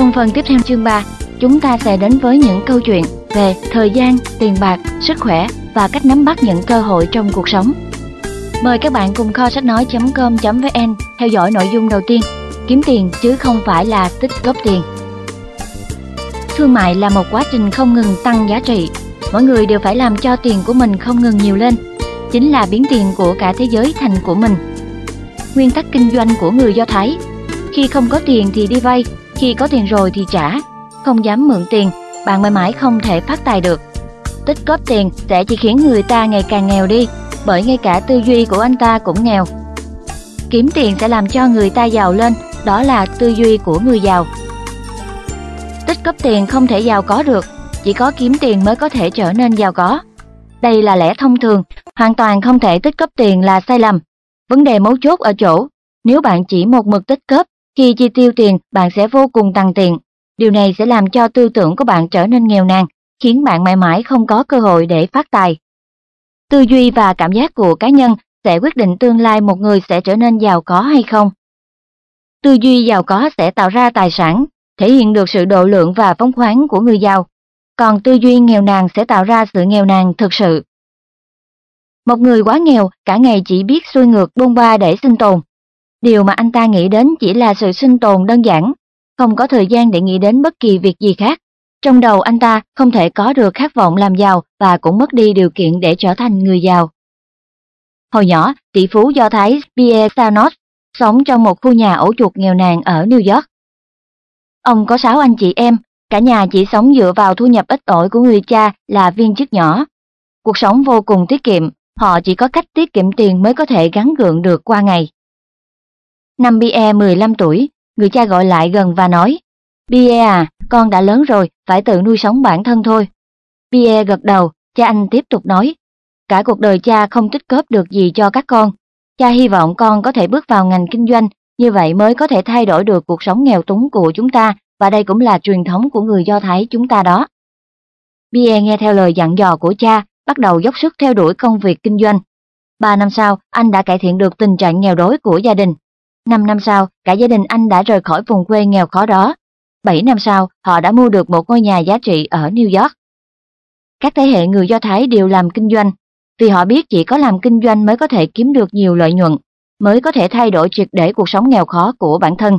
Trong phần tiếp theo chương 3, chúng ta sẽ đến với những câu chuyện về thời gian, tiền bạc, sức khỏe và cách nắm bắt những cơ hội trong cuộc sống. Mời các bạn cùng kho sách nói.com.vn theo dõi nội dung đầu tiên, kiếm tiền chứ không phải là tích góp tiền. Thương mại là một quá trình không ngừng tăng giá trị. Mỗi người đều phải làm cho tiền của mình không ngừng nhiều lên. Chính là biến tiền của cả thế giới thành của mình. Nguyên tắc kinh doanh của người Do Thái Khi không có tiền thì đi vay, khi có tiền rồi thì trả. Không dám mượn tiền, bạn mãi mãi không thể phát tài được. Tích góp tiền sẽ chỉ khiến người ta ngày càng nghèo đi, bởi ngay cả tư duy của anh ta cũng nghèo. Kiếm tiền sẽ làm cho người ta giàu lên, đó là tư duy của người giàu. Tích góp tiền không thể giàu có được, chỉ có kiếm tiền mới có thể trở nên giàu có. Đây là lẽ thông thường, hoàn toàn không thể tích góp tiền là sai lầm. Vấn đề mấu chốt ở chỗ, nếu bạn chỉ một mực tích góp, khi chi tiêu tiền bạn sẽ vô cùng tăng tiền. Điều này sẽ làm cho tư tưởng của bạn trở nên nghèo nàn, khiến bạn mãi mãi không có cơ hội để phát tài. Tư duy và cảm giác của cá nhân sẽ quyết định tương lai một người sẽ trở nên giàu có hay không. Tư duy giàu có sẽ tạo ra tài sản, thể hiện được sự độ lượng và phóng khoáng của người giàu, còn tư duy nghèo nàn sẽ tạo ra sự nghèo nàn thực sự. Một người quá nghèo cả ngày chỉ biết xuôi ngược bôn ba để sinh tồn. Điều mà anh ta nghĩ đến chỉ là sự sinh tồn đơn giản, không có thời gian để nghĩ đến bất kỳ việc gì khác. Trong đầu anh ta không thể có được khát vọng làm giàu và cũng mất đi điều kiện để trở thành người giàu. Hồi nhỏ, tỷ phú Do Thái Pierre Sanos sống trong một khu nhà ổ chuột nghèo nàn ở New York. Ông có 6 anh chị em, cả nhà chỉ sống dựa vào thu nhập ít ỏi của người cha là viên chức nhỏ. Cuộc sống vô cùng tiết kiệm, họ chỉ có cách tiết kiệm tiền mới có thể gắn gượng được qua ngày. Năm Pierre 15 tuổi, người cha gọi lại gần và nói, Pierre à, con đã lớn rồi, phải tự nuôi sống bản thân thôi. Pierre gật đầu, cha anh tiếp tục nói, cả cuộc đời cha không tích góp được gì cho các con. Cha hy vọng con có thể bước vào ngành kinh doanh, như vậy mới có thể thay đổi được cuộc sống nghèo túng của chúng ta, và đây cũng là truyền thống của người Do Thái chúng ta đó. Pierre nghe theo lời dặn dò của cha, bắt đầu dốc sức theo đuổi công việc kinh doanh. Ba năm sau, anh đã cải thiện được tình trạng nghèo đói của gia đình. Năm năm sau, cả gia đình anh đã rời khỏi vùng quê nghèo khó đó. Bảy năm sau, họ đã mua được một ngôi nhà giá trị ở New York. Các thế hệ người Do Thái đều làm kinh doanh, vì họ biết chỉ có làm kinh doanh mới có thể kiếm được nhiều lợi nhuận, mới có thể thay đổi triệt để cuộc sống nghèo khó của bản thân.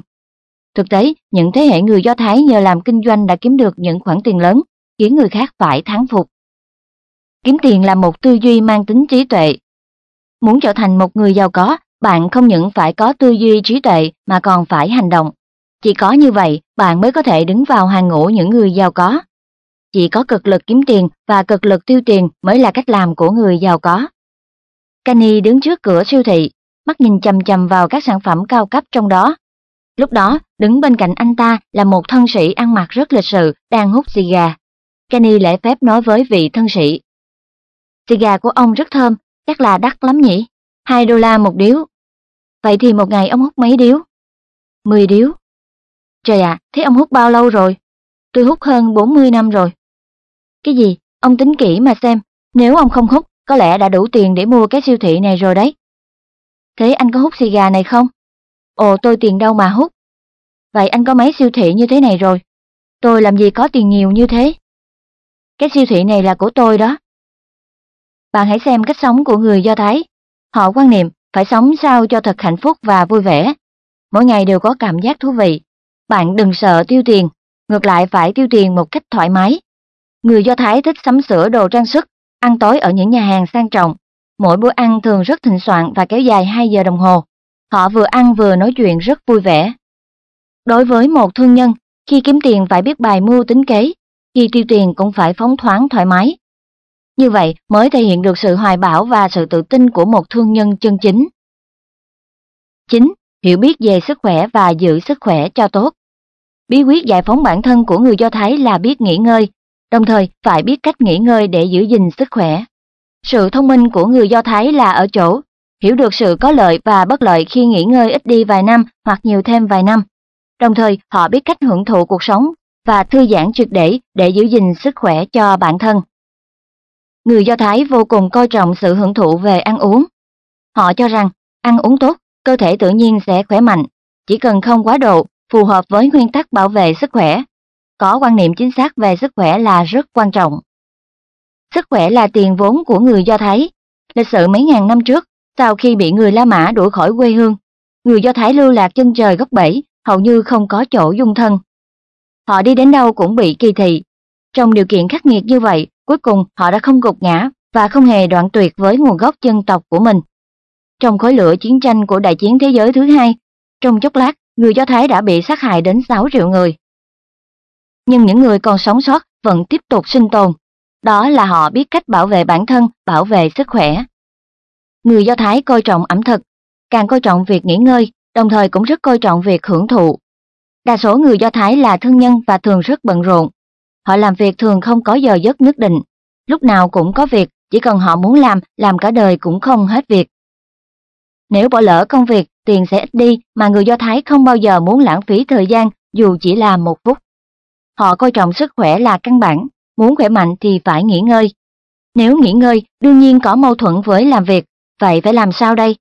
Thực tế, những thế hệ người Do Thái nhờ làm kinh doanh đã kiếm được những khoản tiền lớn, khiến người khác phải thán phục. Kiếm tiền là một tư duy mang tính trí tuệ. Muốn trở thành một người giàu có, bạn không những phải có tư duy trí tuệ mà còn phải hành động. Chỉ có như vậy, bạn mới có thể đứng vào hàng ngũ những người giàu có. Chỉ có cực lực kiếm tiền và cực lực tiêu tiền mới là cách làm của người giàu có. Kenny đứng trước cửa siêu thị, mắt nhìn chầm chầm vào các sản phẩm cao cấp trong đó. Lúc đó, đứng bên cạnh anh ta là một thân sĩ ăn mặc rất lịch sự, đang hút xì gà. Kenny lễ phép nói với vị thân sĩ. Xì gà của ông rất thơm, chắc là đắt lắm nhỉ? 2 đô la một điếu. Vậy thì một ngày ông hút mấy điếu? 10 điếu. Trời ạ, thế ông hút bao lâu rồi? Tôi hút hơn 40 năm rồi. Cái gì? Ông tính kỹ mà xem, nếu ông không hút, có lẽ đã đủ tiền để mua cái siêu thị này rồi đấy. Thế anh có hút xì gà này không? Ồ, tôi tiền đâu mà hút. Vậy anh có mấy siêu thị như thế này rồi? Tôi làm gì có tiền nhiều như thế? Cái siêu thị này là của tôi đó. Bạn hãy xem cách sống của người Do Thái. Họ quan niệm phải sống sao cho thật hạnh phúc và vui vẻ. Mỗi ngày đều có cảm giác thú vị. Bạn đừng sợ tiêu tiền, ngược lại phải tiêu tiền một cách thoải mái. Người Do Thái thích sắm sửa đồ trang sức, ăn tối ở những nhà hàng sang trọng. Mỗi bữa ăn thường rất thịnh soạn và kéo dài 2 giờ đồng hồ. Họ vừa ăn vừa nói chuyện rất vui vẻ. Đối với một thương nhân, khi kiếm tiền phải biết bài mưu tính kế, khi tiêu tiền cũng phải phóng thoáng thoải mái. Như vậy mới thể hiện được sự hoài bão và sự tự tin của một thương nhân chân chính. 9. Hiểu biết về sức khỏe và giữ sức khỏe cho tốt. Bí quyết giải phóng bản thân của người Do Thái là biết nghỉ ngơi, đồng thời phải biết cách nghỉ ngơi để giữ gìn sức khỏe. Sự thông minh của người Do Thái là ở chỗ, hiểu được sự có lợi và bất lợi khi nghỉ ngơi ít đi vài năm hoặc nhiều thêm vài năm. Đồng thời, họ biết cách hưởng thụ cuộc sống và thư giãn triệt để để giữ gìn sức khỏe cho bản thân. Người Do Thái vô cùng coi trọng sự hưởng thụ về ăn uống. Họ cho rằng, ăn uống tốt, cơ thể tự nhiên sẽ khỏe mạnh, chỉ cần không quá độ, phù hợp với nguyên tắc bảo vệ sức khỏe. Có quan niệm chính xác về sức khỏe là rất quan trọng. Sức khỏe là tiền vốn của người Do Thái. Lịch sử mấy ngàn năm trước, sau khi bị người La Mã đuổi khỏi quê hương, người Do Thái lưu lạc chân trời góc bể, hầu như không có chỗ dung thân. Họ đi đến đâu cũng bị kỳ thị. Trong điều kiện khắc nghiệt như vậy, cuối cùng họ đã không gục ngã và không hề đoạn tuyệt với nguồn gốc dân tộc của mình. Trong khối lửa chiến tranh của đại chiến thế giới thứ hai, trong chốc lát, người Do Thái đã bị sát hại đến 6 triệu người. Nhưng những người còn sống sót vẫn tiếp tục sinh tồn. Đó là họ biết cách bảo vệ bản thân, bảo vệ sức khỏe. Người Do Thái coi trọng ẩm thực, càng coi trọng việc nghỉ ngơi, đồng thời cũng rất coi trọng việc hưởng thụ. Đa số người Do Thái là thương nhân và thường rất bận rộn. Họ làm việc thường không có giờ giấc nhất định, lúc nào cũng có việc, chỉ cần họ muốn làm, làm cả đời cũng không hết việc. Nếu bỏ lỡ công việc, tiền sẽ ít đi mà người Do Thái không bao giờ muốn lãng phí thời gian dù chỉ là một phút. Họ coi trọng sức khỏe là căn bản, muốn khỏe mạnh thì phải nghỉ ngơi. Nếu nghỉ ngơi, đương nhiên có mâu thuẫn với làm việc, vậy phải làm sao đây?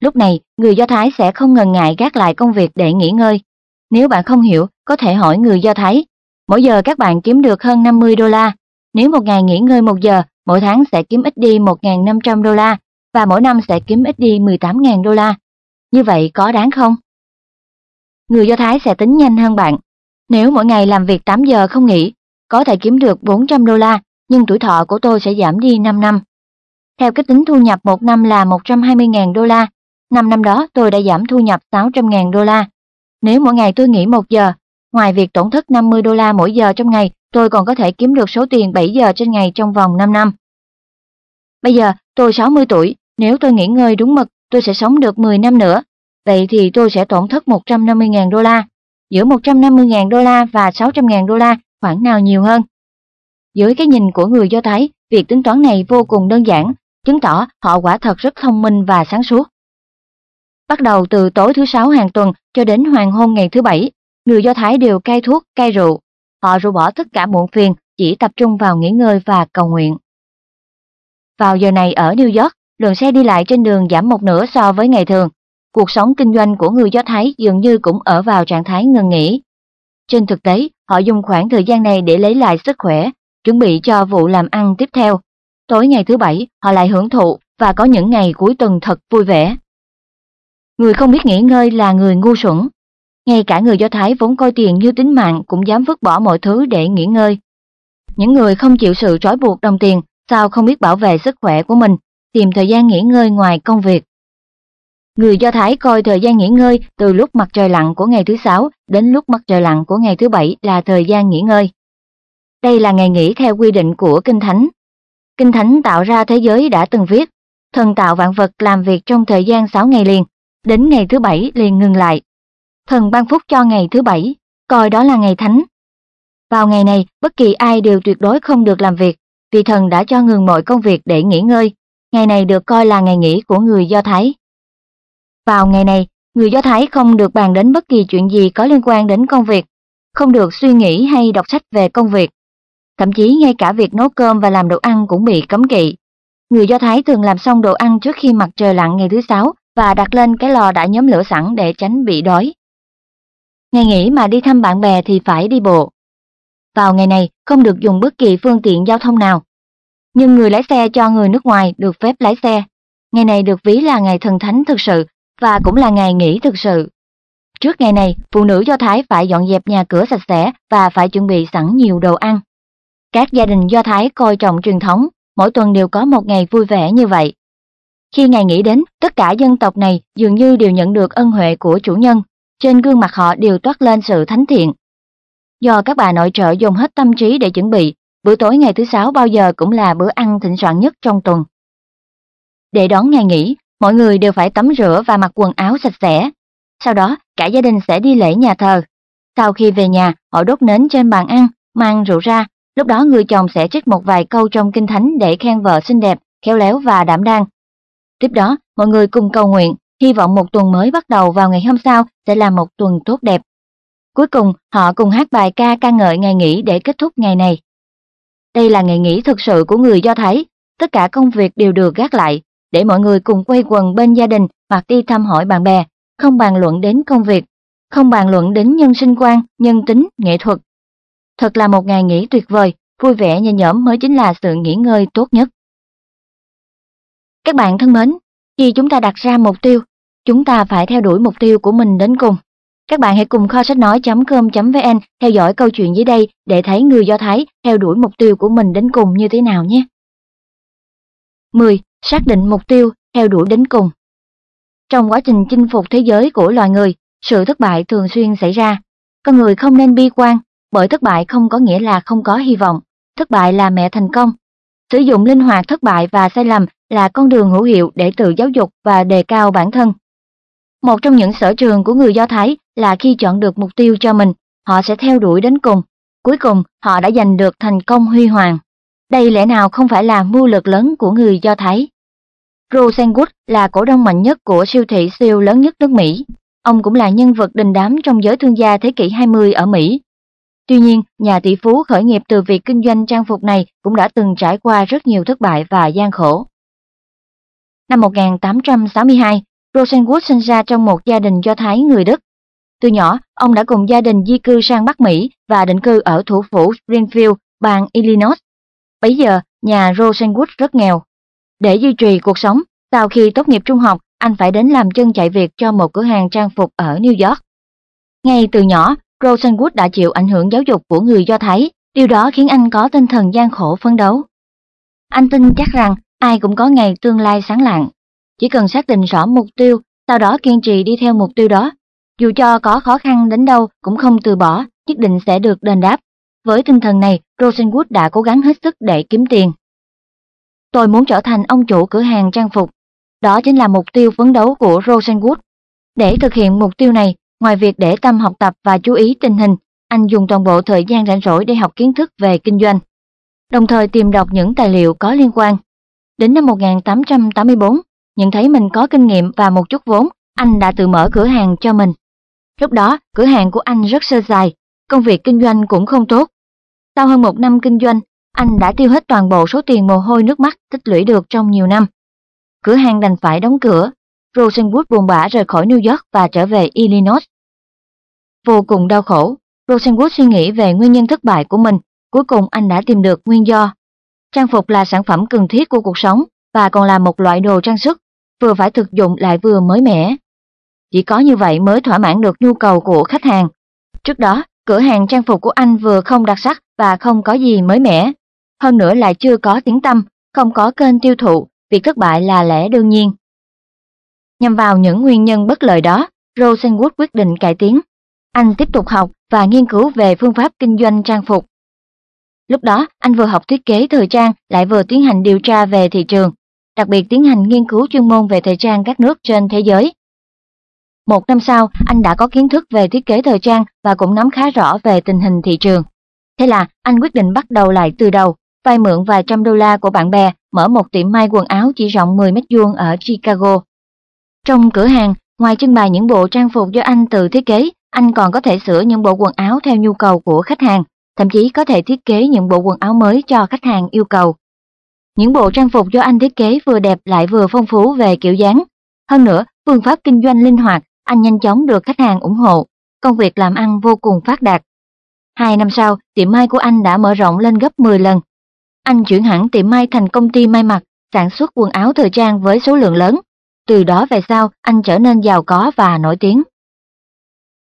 Lúc này, người Do Thái sẽ không ngần ngại gác lại công việc để nghỉ ngơi. Nếu bạn không hiểu, có thể hỏi người Do Thái. Mỗi giờ các bạn kiếm được hơn 50 đô la. Nếu một ngày nghỉ ngơi một giờ, mỗi tháng sẽ kiếm ít đi 1.500 đô la, và mỗi năm sẽ kiếm ít đi 18.000 đô la. Như vậy có đáng không? Người Do Thái sẽ tính nhanh hơn bạn. Nếu mỗi ngày làm việc 8 giờ không nghỉ, có thể kiếm được 400 đô la, nhưng tuổi thọ của tôi sẽ giảm đi 5 năm. Theo cái tính thu nhập một năm là 120.000 đô la, 5 năm đó tôi đã giảm thu nhập 600.000 đô la. Nếu mỗi ngày tôi nghỉ 1 giờ, ngoài việc tổn thất 50 đô la mỗi giờ trong ngày, tôi còn có thể kiếm được số tiền 7 giờ trên ngày trong vòng 5 năm. Bây giờ tôi 60 tuổi, nếu tôi nghỉ ngơi đúng mực, tôi sẽ sống được 10 năm nữa. Vậy thì tôi sẽ tổn thất 150.000 đô la. Giữa 150.000 đô la và 600.000 đô la, khoản nào nhiều hơn? Dưới cái nhìn của người Do Thái, việc tính toán này vô cùng đơn giản, chứng tỏ họ quả thật rất thông minh và sáng suốt. Bắt đầu từ tối thứ sáu hàng tuần cho đến hoàng hôn ngày thứ bảy, người Do Thái đều cai thuốc, cai rượu. Họ rũ bỏ tất cả muộn phiền, chỉ tập trung vào nghỉ ngơi và cầu nguyện. Vào giờ này ở New York, lượng xe đi lại trên đường giảm một nửa so với ngày thường. Cuộc sống kinh doanh của người Do Thái dường như cũng ở vào trạng thái ngừng nghỉ. Trên thực tế, họ dùng khoảng thời gian này để lấy lại sức khỏe, chuẩn bị cho vụ làm ăn tiếp theo. Tối ngày thứ bảy, họ lại hưởng thụ và có những ngày cuối tuần thật vui vẻ. Người không biết nghỉ ngơi là người ngu xuẩn. Ngay cả người Do Thái vốn coi tiền như tính mạng cũng dám vứt bỏ mọi thứ để nghỉ ngơi. Những người không chịu sự trói buộc đồng tiền sao không biết bảo vệ sức khỏe của mình, tìm thời gian nghỉ ngơi ngoài công việc. Người Do Thái coi thời gian nghỉ ngơi từ lúc mặt trời lặn của ngày thứ sáu đến lúc mặt trời lặn của ngày thứ bảy là thời gian nghỉ ngơi. Đây là ngày nghỉ theo quy định của Kinh Thánh. Kinh Thánh tạo ra thế giới đã từng viết, thần tạo vạn vật làm việc trong thời gian 6 ngày liền, đến ngày thứ bảy liền ngừng lại. Thần ban phúc cho ngày thứ bảy, coi đó là ngày thánh. Vào ngày này, bất kỳ ai đều tuyệt đối không được làm việc, vì thần đã cho ngừng mọi công việc để nghỉ ngơi. Ngày này được coi là ngày nghỉ của người Do Thái. Vào ngày này, người Do Thái không được bàn đến bất kỳ chuyện gì có liên quan đến công việc, không được suy nghĩ hay đọc sách về công việc. Thậm chí ngay cả việc nấu cơm và làm đồ ăn cũng bị cấm kỵ. Người Do Thái thường làm xong đồ ăn trước khi mặt trời lặn ngày thứ sáu và đặt lên cái lò đã nhóm lửa sẵn để tránh bị đói. Ngày nghỉ mà đi thăm bạn bè thì phải đi bộ. Vào ngày này không được dùng bất kỳ phương tiện giao thông nào. Nhưng người lái xe cho người nước ngoài được phép lái xe. Ngày này được ví là ngày thần thánh thực sự và cũng là ngày nghỉ thực sự. Trước ngày này, phụ nữ Do Thái phải dọn dẹp nhà cửa sạch sẽ và phải chuẩn bị sẵn nhiều đồ ăn. Các gia đình Do Thái coi trọng truyền thống, mỗi tuần đều có một ngày vui vẻ như vậy. Khi ngày nghỉ đến, tất cả dân tộc này dường như đều nhận được ân huệ của chủ nhân, trên gương mặt họ đều toát lên sự thánh thiện. Do các bà nội trợ dùng hết tâm trí để chuẩn bị, bữa tối ngày thứ sáu bao giờ cũng là bữa ăn thịnh soạn nhất trong tuần. Để đón ngày nghỉ, mọi người đều phải tắm rửa và mặc quần áo sạch sẽ. Sau đó, cả gia đình sẽ đi lễ nhà thờ. Sau khi về nhà, họ đốt nến trên bàn ăn, mang rượu ra. Lúc đó người chồng sẽ trích một vài câu trong kinh thánh để khen vợ xinh đẹp, khéo léo và đảm đang. Tiếp đó, mọi người cùng cầu nguyện, hy vọng một tuần mới bắt đầu vào ngày hôm sau sẽ là một tuần tốt đẹp. Cuối cùng, họ cùng hát bài ca ca ngợi ngày nghỉ để kết thúc ngày này. Đây là ngày nghỉ thực sự của người Do Thái, tất cả công việc đều được gác lại, để mọi người cùng quay quần bên gia đình hoặc đi thăm hỏi bạn bè, không bàn luận đến công việc. không bàn luận đến nhân sinh quan, nhân tính, nghệ thuật. Thật là một ngày nghỉ tuyệt vời, vui vẻ nhẹ nhõm mới chính là sự nghỉ ngơi tốt nhất. Các bạn thân mến, khi chúng ta đặt ra mục tiêu, chúng ta phải theo đuổi mục tiêu của mình đến cùng. Các bạn hãy cùng kho sách nói.com.vn theo dõi câu chuyện dưới đây để thấy người Do Thái theo đuổi mục tiêu của mình đến cùng như thế nào nhé. 10. Xác định mục tiêu, theo đuổi đến cùng. Trong quá trình chinh phục thế giới của loài người, sự thất bại thường xuyên xảy ra. Con người không nên bi quan, bởi thất bại không có nghĩa là không có hy vọng. Thất bại là mẹ thành công. Sử dụng linh hoạt thất bại và sai lầm là con đường hữu hiệu để tự giáo dục và đề cao bản thân. Một trong những sở trường của người Do Thái là khi chọn được mục tiêu cho mình, họ sẽ theo đuổi đến cùng. Cuối cùng, họ đã giành được thành công huy hoàng. Đây lẽ nào không phải là mưu lực lớn của người Do Thái? Rosenwood là cổ đông mạnh nhất của siêu thị siêu lớn nhất nước Mỹ. Ông cũng là nhân vật đình đám trong giới thương gia thế kỷ 20 ở Mỹ. Tuy nhiên, nhà tỷ phú khởi nghiệp từ việc kinh doanh trang phục này cũng đã từng trải qua rất nhiều thất bại và gian khổ. Năm 1862, Rosenwood sinh ra trong một gia đình Do Thái người Đức. Từ nhỏ, ông đã cùng gia đình di cư sang Bắc Mỹ và định cư ở thủ phủ Springfield, bang Illinois. Bấy giờ, nhà Rosenwood rất nghèo. Để duy trì cuộc sống, sau khi tốt nghiệp trung học, anh phải đến làm chân chạy việc cho một cửa hàng trang phục ở New York. Ngay từ nhỏ, Rosenwood đã chịu ảnh hưởng giáo dục của người Do Thái, điều đó khiến anh có tinh thần gian khổ phấn đấu. Anh tin chắc rằng ai cũng có ngày tương lai sáng lạng. Chỉ cần xác định rõ mục tiêu, sau đó kiên trì đi theo mục tiêu đó. Dù cho có khó khăn đến đâu cũng không từ bỏ, nhất định sẽ được đền đáp. Với tinh thần này, Rosenwood đã cố gắng hết sức để kiếm tiền. Tôi muốn trở thành ông chủ cửa hàng trang phục. Đó chính là mục tiêu phấn đấu của Rosenwood. Để thực hiện mục tiêu này, ngoài việc để tâm học tập và chú ý tình hình, anh dùng toàn bộ thời gian rảnh rỗi để học kiến thức về kinh doanh, đồng thời tìm đọc những tài liệu có liên quan. Đến năm 1884, nhận thấy mình có kinh nghiệm và một chút vốn, anh đã tự mở cửa hàng cho mình. Lúc đó, cửa hàng của anh rất sơ sài, công việc kinh doanh cũng không tốt. Sau hơn một năm kinh doanh, anh đã tiêu hết toàn bộ số tiền mồ hôi nước mắt tích lũy được trong nhiều năm. Cửa hàng đành phải đóng cửa, Rosenwood buồn bã rời khỏi New York và trở về Illinois. Vô cùng đau khổ, Rosenwood suy nghĩ về nguyên nhân thất bại của mình, cuối cùng anh đã tìm được nguyên do. Trang phục là sản phẩm cần thiết của cuộc sống và còn là một loại đồ trang sức, vừa phải thực dụng lại vừa mới mẻ. Chỉ có như vậy mới thỏa mãn được nhu cầu của khách hàng. Trước đó, cửa hàng trang phục của anh vừa không đặc sắc và không có gì mới mẻ. Hơn nữa lại chưa có tiếng tâm, không có kênh tiêu thụ, việc thất bại là lẽ đương nhiên. Nhằm vào những nguyên nhân bất lợi đó, Rosenwood quyết định cải tiến. Anh tiếp tục học và nghiên cứu về phương pháp kinh doanh trang phục. Lúc đó, anh vừa học thiết kế thời trang lại vừa tiến hành điều tra về thị trường, đặc biệt tiến hành nghiên cứu chuyên môn về thời trang các nước trên thế giới. Một năm sau, anh đã có kiến thức về thiết kế thời trang và cũng nắm khá rõ về tình hình thị trường. Thế là anh quyết định bắt đầu lại từ đầu, vay mượn vài trăm đô la của bạn bè, mở một tiệm may quần áo chỉ rộng 10 mét vuông ở Chicago. Trong cửa hàng, ngoài trưng bày những bộ trang phục do anh tự thiết kế, anh còn có thể sửa những bộ quần áo theo nhu cầu của khách hàng, thậm chí có thể thiết kế những bộ quần áo mới cho khách hàng yêu cầu. Những bộ trang phục do anh thiết kế vừa đẹp lại vừa phong phú về kiểu dáng. Hơn nữa, phương pháp kinh doanh linh hoạt, anh nhanh chóng được khách hàng ủng hộ, công việc làm ăn vô cùng phát đạt. Hai năm sau, tiệm may của anh đã mở rộng lên gấp 10 lần. Anh chuyển hẳn tiệm may thành công ty may mặc, sản xuất quần áo thời trang với số lượng lớn. Từ đó về sau, anh trở nên giàu có và nổi tiếng.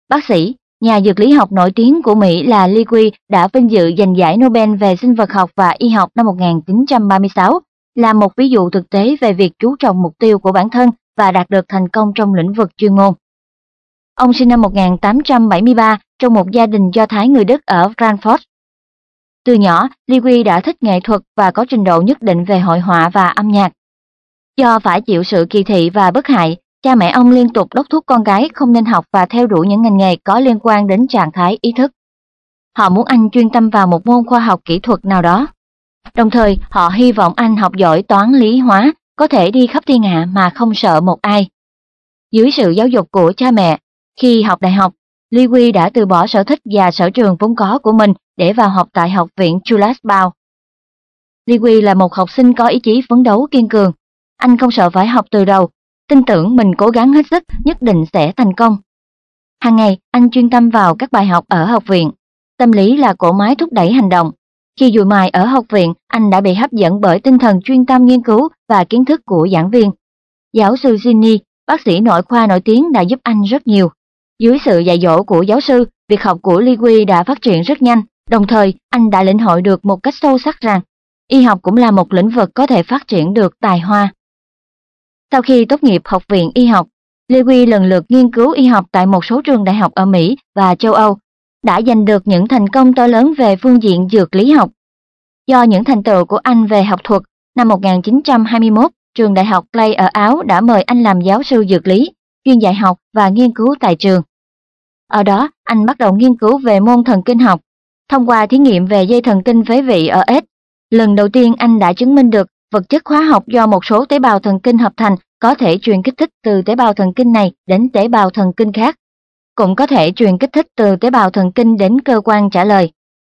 Bác sĩ, nhà dược lý học nổi tiếng của Mỹ là Lewy đã vinh dự giành giải Nobel về sinh vật học và y học năm 1936, là một ví dụ thực tế về việc chú trọng mục tiêu của bản thân và đạt được thành công trong lĩnh vực chuyên môn. Ông sinh năm 1873 trong một gia đình Do Thái người Đức ở Frankfurt. Từ nhỏ, Lewy đã thích nghệ thuật và có trình độ nhất định về hội họa và âm nhạc. Do phải chịu sự kỳ thị và bất hại, cha mẹ ông liên tục đốc thúc con gái không nên học và theo đuổi những ngành nghề có liên quan đến trạng thái ý thức. Họ muốn anh chuyên tâm vào một môn khoa học kỹ thuật nào đó. Đồng thời, họ hy vọng anh học giỏi toán lý hóa, có thể đi khắp thiên hạ mà không sợ một ai. Dưới sự giáo dục của cha mẹ, khi học đại học, Lewy đã từ bỏ sở thích và sở trường vốn có của mình để vào học tại Học viện Chulas Bao. Lee Lewy là một học sinh có ý chí phấn đấu kiên cường. Anh không sợ phải học từ đầu tin tưởng mình cố gắng hết sức nhất định sẽ thành công. Hàng ngày, anh chuyên tâm vào các bài học ở học viện. Tâm lý là cổ máy thúc đẩy hành động. Khi dùi mài ở học viện, anh đã bị hấp dẫn bởi tinh thần chuyên tâm nghiên cứu và kiến thức của giảng viên. Giáo sư Ginny, bác sĩ nội khoa nổi tiếng đã giúp anh rất nhiều. Dưới sự dạy dỗ của giáo sư, việc học của Li đã phát triển rất nhanh, đồng thời anh đã lĩnh hội được một cách sâu sắc rằng y học cũng là một lĩnh vực có thể phát triển được tài hoa. Sau khi tốt nghiệp học viện y học, Lewy lần lượt nghiên cứu y học tại một số trường đại học ở Mỹ và châu Âu, đã giành được những thành công to lớn về phương diện dược lý học. Do những thành tựu của anh về học thuật, năm 1921, trường đại học Clay ở Áo đã mời anh làm giáo sư dược lý, chuyên dạy học và nghiên cứu tại trường. Ở đó, anh bắt đầu nghiên cứu về môn thần kinh học. Thông qua thí nghiệm về dây thần kinh phế vị ở ếch, lần đầu tiên anh đã chứng minh được vật chất hóa học do một số tế bào thần kinh hợp thành có thể truyền kích thích từ tế bào thần kinh này đến tế bào thần kinh khác. Cũng có thể truyền kích thích từ tế bào thần kinh đến cơ quan trả lời.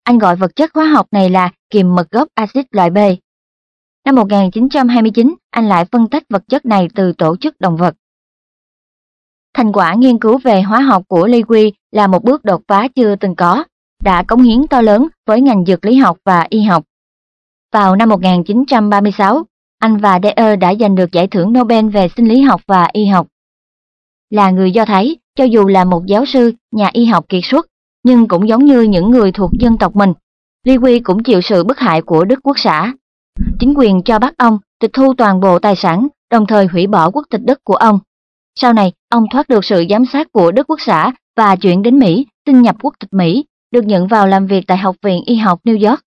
Anh gọi vật chất hóa học này là kiềm mật gốc axit loại B. Năm 1929, anh lại phân tách vật chất này từ tổ chức động vật. Thành quả nghiên cứu về hóa học của Lewis là một bước đột phá chưa từng có, đã cống hiến to lớn với ngành dược lý học và y học. Vào năm 1936, anh và Deer đã giành được giải thưởng Nobel về sinh lý học và y học. Là người Do Thái, cho dù là một giáo sư, nhà y học kiệt xuất, nhưng cũng giống như những người thuộc dân tộc mình, Liwi cũng chịu sự bức hại của Đức Quốc xã. Chính quyền cho bắt ông tịch thu toàn bộ tài sản, đồng thời hủy bỏ quốc tịch Đức của ông. Sau này, ông thoát được sự giám sát của Đức Quốc xã và chuyển đến Mỹ, xin nhập quốc tịch Mỹ, được nhận vào làm việc tại Học viện Y học New York.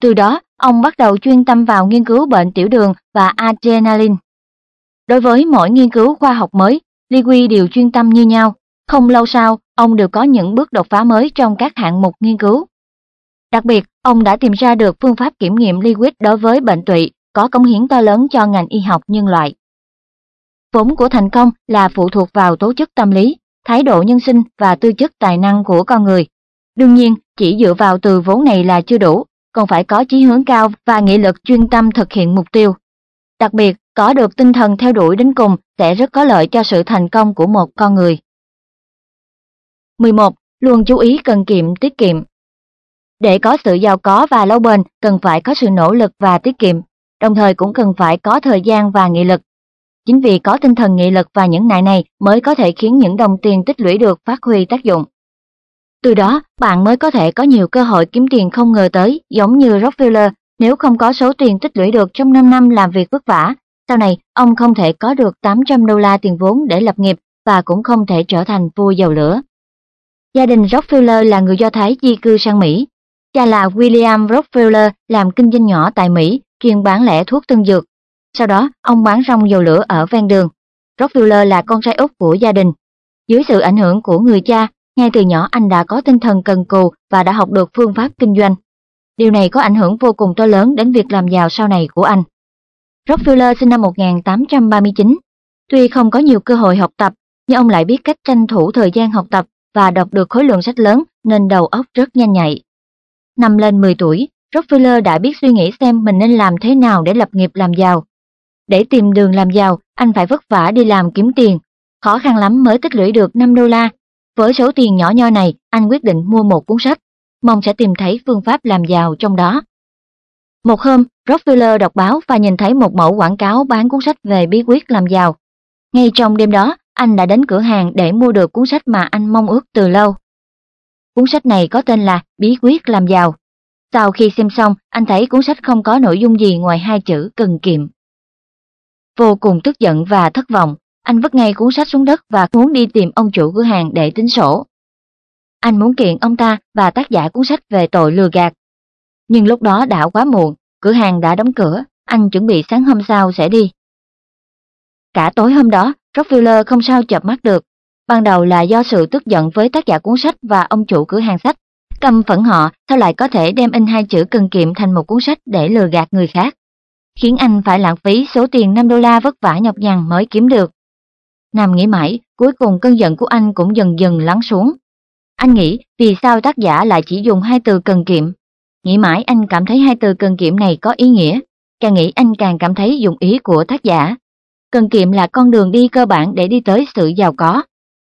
Từ đó, ông bắt đầu chuyên tâm vào nghiên cứu bệnh tiểu đường và adrenaline. Đối với mỗi nghiên cứu khoa học mới, Lewis đều chuyên tâm như nhau. Không lâu sau, ông đều có những bước đột phá mới trong các hạng mục nghiên cứu. Đặc biệt, ông đã tìm ra được phương pháp kiểm nghiệm liquid đối với bệnh tụy có công hiến to lớn cho ngành y học nhân loại. Vốn của thành công là phụ thuộc vào tố chất tâm lý, thái độ nhân sinh và tư chất tài năng của con người. Đương nhiên, chỉ dựa vào từ vốn này là chưa đủ, còn phải có chí hướng cao và nghị lực chuyên tâm thực hiện mục tiêu. Đặc biệt, có được tinh thần theo đuổi đến cùng sẽ rất có lợi cho sự thành công của một con người. 11. Luôn chú ý cần kiệm tiết kiệm. Để có sự giàu có và lâu bền, cần phải có sự nỗ lực và tiết kiệm, đồng thời cũng cần phải có thời gian và nghị lực. Chính vì có tinh thần nghị lực và những nại này mới có thể khiến những đồng tiền tích lũy được phát huy tác dụng. Từ đó, bạn mới có thể có nhiều cơ hội kiếm tiền không ngờ tới, giống như Rockefeller, nếu không có số tiền tích lũy được trong 5 năm làm việc vất vả, sau này ông không thể có được 800 đô la tiền vốn để lập nghiệp và cũng không thể trở thành vua dầu lửa. Gia đình Rockefeller là người Do Thái di cư sang Mỹ. Cha là William Rockefeller làm kinh doanh nhỏ tại Mỹ, chuyên bán lẻ thuốc tân dược. Sau đó, ông bán rong dầu lửa ở ven đường. Rockefeller là con trai út của gia đình. Dưới sự ảnh hưởng của người cha, ngay từ nhỏ anh đã có tinh thần cần cù và đã học được phương pháp kinh doanh. Điều này có ảnh hưởng vô cùng to lớn đến việc làm giàu sau này của anh. Rockefeller sinh năm 1839. Tuy không có nhiều cơ hội học tập, nhưng ông lại biết cách tranh thủ thời gian học tập và đọc được khối lượng sách lớn nên đầu óc rất nhanh nhạy. Năm lên 10 tuổi, Rockefeller đã biết suy nghĩ xem mình nên làm thế nào để lập nghiệp làm giàu. Để tìm đường làm giàu, anh phải vất vả đi làm kiếm tiền. Khó khăn lắm mới tích lũy được 5 đô la với số tiền nhỏ nho này, anh quyết định mua một cuốn sách, mong sẽ tìm thấy phương pháp làm giàu trong đó. Một hôm, Rockefeller đọc báo và nhìn thấy một mẫu quảng cáo bán cuốn sách về bí quyết làm giàu. Ngay trong đêm đó, anh đã đến cửa hàng để mua được cuốn sách mà anh mong ước từ lâu. Cuốn sách này có tên là Bí quyết làm giàu. Sau khi xem xong, anh thấy cuốn sách không có nội dung gì ngoài hai chữ cần kiệm. Vô cùng tức giận và thất vọng, anh vứt ngay cuốn sách xuống đất và muốn đi tìm ông chủ cửa hàng để tính sổ. Anh muốn kiện ông ta và tác giả cuốn sách về tội lừa gạt. Nhưng lúc đó đã quá muộn, cửa hàng đã đóng cửa, anh chuẩn bị sáng hôm sau sẽ đi. Cả tối hôm đó, Rockefeller không sao chợp mắt được. Ban đầu là do sự tức giận với tác giả cuốn sách và ông chủ cửa hàng sách. Cầm phẫn họ sao lại có thể đem in hai chữ cần kiệm thành một cuốn sách để lừa gạt người khác. Khiến anh phải lãng phí số tiền 5 đô la vất vả nhọc nhằn mới kiếm được. Nằm nghĩ mãi, cuối cùng cơn giận của anh cũng dần dần lắng xuống. Anh nghĩ vì sao tác giả lại chỉ dùng hai từ cần kiệm. Nghĩ mãi anh cảm thấy hai từ cần kiệm này có ý nghĩa. Càng nghĩ anh càng cảm thấy dùng ý của tác giả. Cần kiệm là con đường đi cơ bản để đi tới sự giàu có.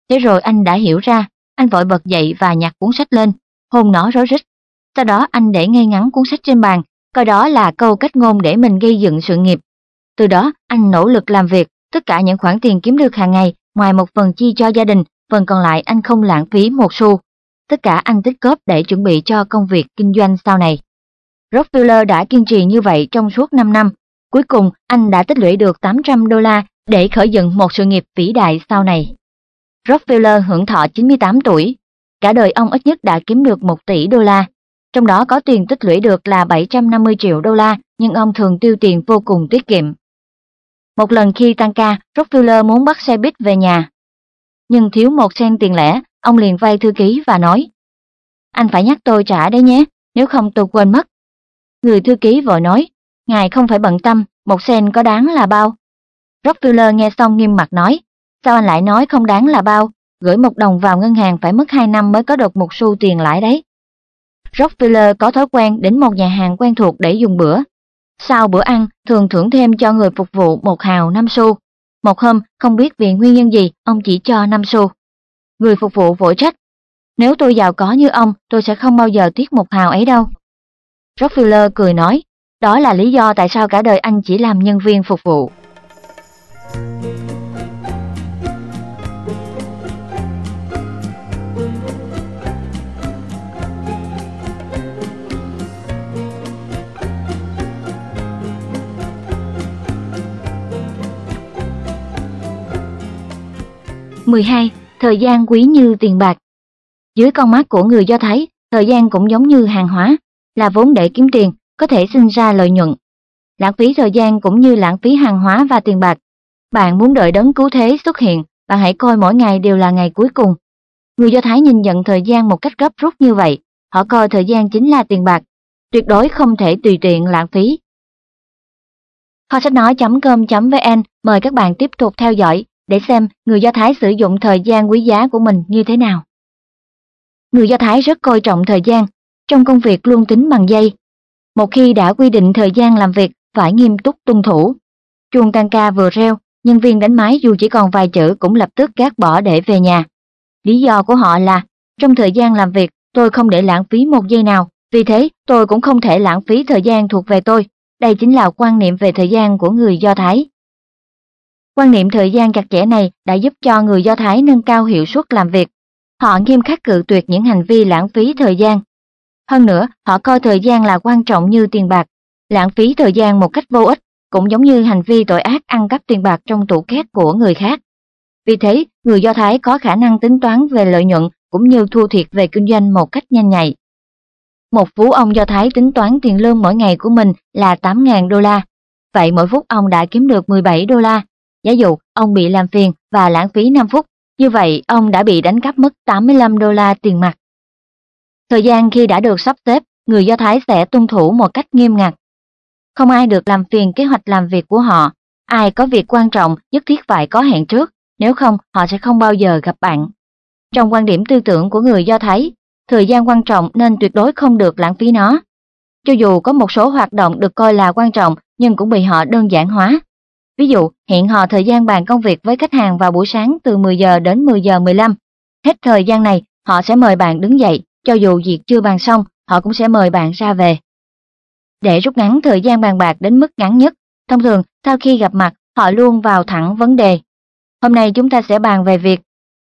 Thế rồi anh đã hiểu ra, anh vội bật dậy và nhặt cuốn sách lên, hôn nó rối rít. Sau đó anh để ngay ngắn cuốn sách trên bàn, coi đó là câu cách ngôn để mình gây dựng sự nghiệp. Từ đó, anh nỗ lực làm việc, tất cả những khoản tiền kiếm được hàng ngày, ngoài một phần chi cho gia đình, phần còn lại anh không lãng phí một xu. Tất cả anh tích góp để chuẩn bị cho công việc kinh doanh sau này. Rockefeller đã kiên trì như vậy trong suốt 5 năm. Cuối cùng, anh đã tích lũy được 800 đô la để khởi dựng một sự nghiệp vĩ đại sau này. Rockefeller hưởng thọ 98 tuổi. Cả đời ông ít nhất đã kiếm được 1 tỷ đô la. Trong đó có tiền tích lũy được là 750 triệu đô la, nhưng ông thường tiêu tiền vô cùng tiết kiệm. Một lần khi tăng ca, Rockefeller muốn bắt xe buýt về nhà. Nhưng thiếu một sen tiền lẻ, ông liền vay thư ký và nói Anh phải nhắc tôi trả đấy nhé, nếu không tôi quên mất. Người thư ký vội nói, ngài không phải bận tâm, một sen có đáng là bao. Rockefeller nghe xong nghiêm mặt nói, sao anh lại nói không đáng là bao, gửi một đồng vào ngân hàng phải mất 2 năm mới có được một xu tiền lãi đấy. Rockefeller có thói quen đến một nhà hàng quen thuộc để dùng bữa. Sau bữa ăn, thường thưởng thêm cho người phục vụ một hào năm xu. Một hôm, không biết vì nguyên nhân gì, ông chỉ cho năm xu. Người phục vụ vội trách. Nếu tôi giàu có như ông, tôi sẽ không bao giờ tiếc một hào ấy đâu. Rockefeller cười nói, đó là lý do tại sao cả đời anh chỉ làm nhân viên phục vụ. 12. Thời gian quý như tiền bạc Dưới con mắt của người Do Thái, thời gian cũng giống như hàng hóa, là vốn để kiếm tiền, có thể sinh ra lợi nhuận. Lãng phí thời gian cũng như lãng phí hàng hóa và tiền bạc. Bạn muốn đợi đấng cứu thế xuất hiện, bạn hãy coi mỗi ngày đều là ngày cuối cùng. Người Do Thái nhìn nhận thời gian một cách gấp rút như vậy, họ coi thời gian chính là tiền bạc, tuyệt đối không thể tùy tiện lãng phí. Kho sách nói.com.vn mời các bạn tiếp tục theo dõi để xem người Do Thái sử dụng thời gian quý giá của mình như thế nào. Người Do Thái rất coi trọng thời gian, trong công việc luôn tính bằng giây. Một khi đã quy định thời gian làm việc, phải nghiêm túc tuân thủ. Chuông tan ca vừa reo, nhân viên đánh máy dù chỉ còn vài chữ cũng lập tức gác bỏ để về nhà. Lý do của họ là, trong thời gian làm việc, tôi không để lãng phí một giây nào, vì thế tôi cũng không thể lãng phí thời gian thuộc về tôi. Đây chính là quan niệm về thời gian của người Do Thái. Quan niệm thời gian chặt chẽ này đã giúp cho người Do Thái nâng cao hiệu suất làm việc. Họ nghiêm khắc cự tuyệt những hành vi lãng phí thời gian. Hơn nữa, họ coi thời gian là quan trọng như tiền bạc. Lãng phí thời gian một cách vô ích cũng giống như hành vi tội ác ăn cắp tiền bạc trong tủ két của người khác. Vì thế, người Do Thái có khả năng tính toán về lợi nhuận cũng như thua thiệt về kinh doanh một cách nhanh nhạy. Một phú ông Do Thái tính toán tiền lương mỗi ngày của mình là 8.000 đô la. Vậy mỗi phút ông đã kiếm được 17 đô la. Giả dụ ông bị làm phiền và lãng phí 5 phút, như vậy ông đã bị đánh cắp mất 85 đô la tiền mặt. Thời gian khi đã được sắp xếp, người Do Thái sẽ tuân thủ một cách nghiêm ngặt. Không ai được làm phiền kế hoạch làm việc của họ. Ai có việc quan trọng nhất thiết phải có hẹn trước, nếu không họ sẽ không bao giờ gặp bạn. Trong quan điểm tư tưởng của người Do Thái, thời gian quan trọng nên tuyệt đối không được lãng phí nó. Cho dù có một số hoạt động được coi là quan trọng nhưng cũng bị họ đơn giản hóa. Ví dụ, hẹn hò thời gian bàn công việc với khách hàng vào buổi sáng từ 10 giờ đến 10 giờ 15. Hết thời gian này, họ sẽ mời bạn đứng dậy, cho dù việc chưa bàn xong, họ cũng sẽ mời bạn ra về. Để rút ngắn thời gian bàn bạc đến mức ngắn nhất, thông thường sau khi gặp mặt, họ luôn vào thẳng vấn đề. Hôm nay chúng ta sẽ bàn về việc,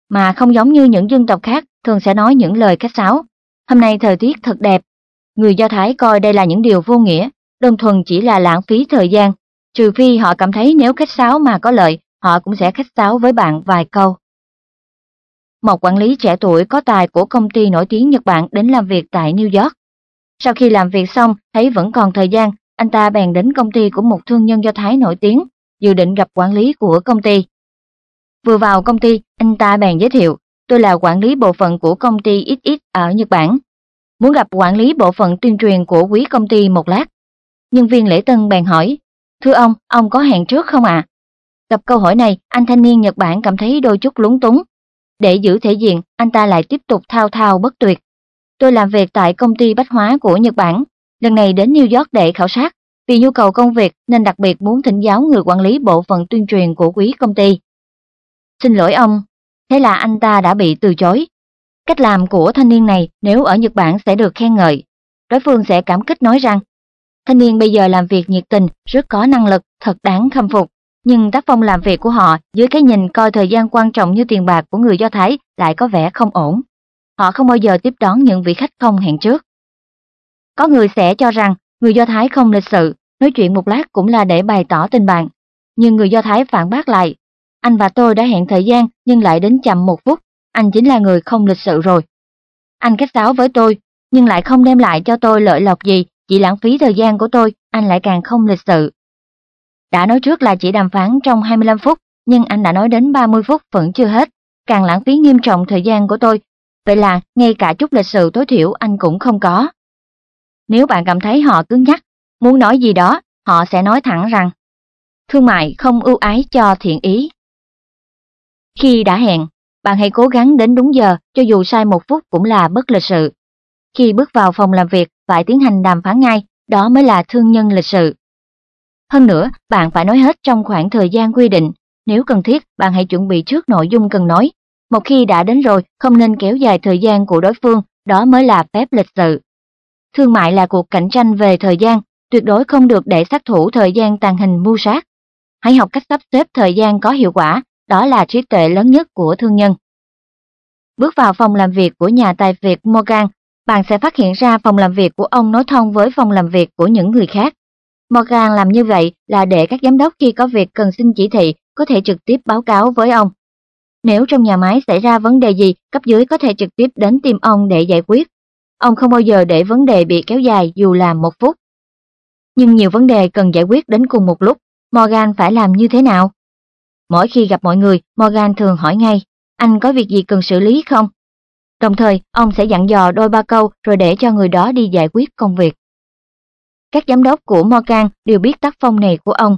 mà không giống như những dân tộc khác thường sẽ nói những lời khách sáo. Hôm nay thời tiết thật đẹp. Người Do Thái coi đây là những điều vô nghĩa, đơn thuần chỉ là lãng phí thời gian trừ phi họ cảm thấy nếu khách sáo mà có lợi, họ cũng sẽ khách sáo với bạn vài câu. Một quản lý trẻ tuổi có tài của công ty nổi tiếng Nhật Bản đến làm việc tại New York. Sau khi làm việc xong, thấy vẫn còn thời gian, anh ta bèn đến công ty của một thương nhân Do Thái nổi tiếng, dự định gặp quản lý của công ty. Vừa vào công ty, anh ta bèn giới thiệu, tôi là quản lý bộ phận của công ty XX ở Nhật Bản. Muốn gặp quản lý bộ phận tuyên truyền của quý công ty một lát. Nhân viên lễ tân bèn hỏi, Thưa ông, ông có hẹn trước không ạ? À? Gặp câu hỏi này, anh thanh niên Nhật Bản cảm thấy đôi chút lúng túng. Để giữ thể diện, anh ta lại tiếp tục thao thao bất tuyệt. Tôi làm việc tại công ty bách hóa của Nhật Bản, lần này đến New York để khảo sát. Vì nhu cầu công việc nên đặc biệt muốn thỉnh giáo người quản lý bộ phận tuyên truyền của quý công ty. Xin lỗi ông, thế là anh ta đã bị từ chối. Cách làm của thanh niên này nếu ở Nhật Bản sẽ được khen ngợi. Đối phương sẽ cảm kích nói rằng, thanh niên bây giờ làm việc nhiệt tình, rất có năng lực, thật đáng khâm phục. Nhưng tác phong làm việc của họ dưới cái nhìn coi thời gian quan trọng như tiền bạc của người Do Thái lại có vẻ không ổn. Họ không bao giờ tiếp đón những vị khách không hẹn trước. Có người sẽ cho rằng người Do Thái không lịch sự, nói chuyện một lát cũng là để bày tỏ tình bạn. Nhưng người Do Thái phản bác lại, anh và tôi đã hẹn thời gian nhưng lại đến chậm một phút, anh chính là người không lịch sự rồi. Anh khách sáo với tôi, nhưng lại không đem lại cho tôi lợi lộc gì, chỉ lãng phí thời gian của tôi, anh lại càng không lịch sự. Đã nói trước là chỉ đàm phán trong 25 phút, nhưng anh đã nói đến 30 phút vẫn chưa hết, càng lãng phí nghiêm trọng thời gian của tôi. Vậy là ngay cả chút lịch sự tối thiểu anh cũng không có. Nếu bạn cảm thấy họ cứng nhắc, muốn nói gì đó, họ sẽ nói thẳng rằng thương mại không ưu ái cho thiện ý. Khi đã hẹn, bạn hãy cố gắng đến đúng giờ cho dù sai một phút cũng là bất lịch sự. Khi bước vào phòng làm việc phải tiến hành đàm phán ngay, đó mới là thương nhân lịch sự. Hơn nữa, bạn phải nói hết trong khoảng thời gian quy định. Nếu cần thiết, bạn hãy chuẩn bị trước nội dung cần nói. Một khi đã đến rồi, không nên kéo dài thời gian của đối phương, đó mới là phép lịch sự. Thương mại là cuộc cạnh tranh về thời gian, tuyệt đối không được để sát thủ thời gian tàn hình mưu sát. Hãy học cách sắp xếp thời gian có hiệu quả, đó là trí tuệ lớn nhất của thương nhân. Bước vào phòng làm việc của nhà tài Việt Morgan, bạn sẽ phát hiện ra phòng làm việc của ông nối thông với phòng làm việc của những người khác. Morgan làm như vậy là để các giám đốc khi có việc cần xin chỉ thị có thể trực tiếp báo cáo với ông. Nếu trong nhà máy xảy ra vấn đề gì, cấp dưới có thể trực tiếp đến tìm ông để giải quyết. Ông không bao giờ để vấn đề bị kéo dài dù là một phút. Nhưng nhiều vấn đề cần giải quyết đến cùng một lúc, Morgan phải làm như thế nào? Mỗi khi gặp mọi người, Morgan thường hỏi ngay, anh có việc gì cần xử lý không? Đồng thời, ông sẽ dặn dò đôi ba câu rồi để cho người đó đi giải quyết công việc. Các giám đốc của Morgan đều biết tác phong này của ông.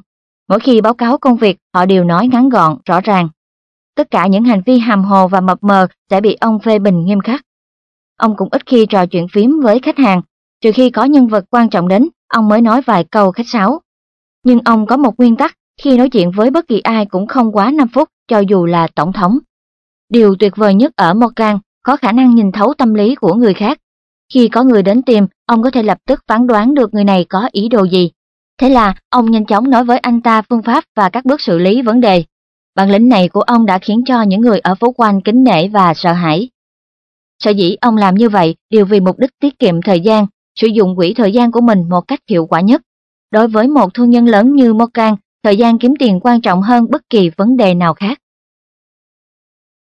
Mỗi khi báo cáo công việc, họ đều nói ngắn gọn, rõ ràng. Tất cả những hành vi hàm hồ và mập mờ sẽ bị ông phê bình nghiêm khắc. Ông cũng ít khi trò chuyện phím với khách hàng, trừ khi có nhân vật quan trọng đến, ông mới nói vài câu khách sáo. Nhưng ông có một nguyên tắc, khi nói chuyện với bất kỳ ai cũng không quá 5 phút, cho dù là tổng thống. Điều tuyệt vời nhất ở Morgan có khả năng nhìn thấu tâm lý của người khác. Khi có người đến tìm, ông có thể lập tức phán đoán được người này có ý đồ gì. Thế là ông nhanh chóng nói với anh ta phương pháp và các bước xử lý vấn đề. Bản lĩnh này của ông đã khiến cho những người ở phố quanh kính nể và sợ hãi. Sở dĩ ông làm như vậy đều vì mục đích tiết kiệm thời gian, sử dụng quỹ thời gian của mình một cách hiệu quả nhất. Đối với một thương nhân lớn như Morgan, thời gian kiếm tiền quan trọng hơn bất kỳ vấn đề nào khác.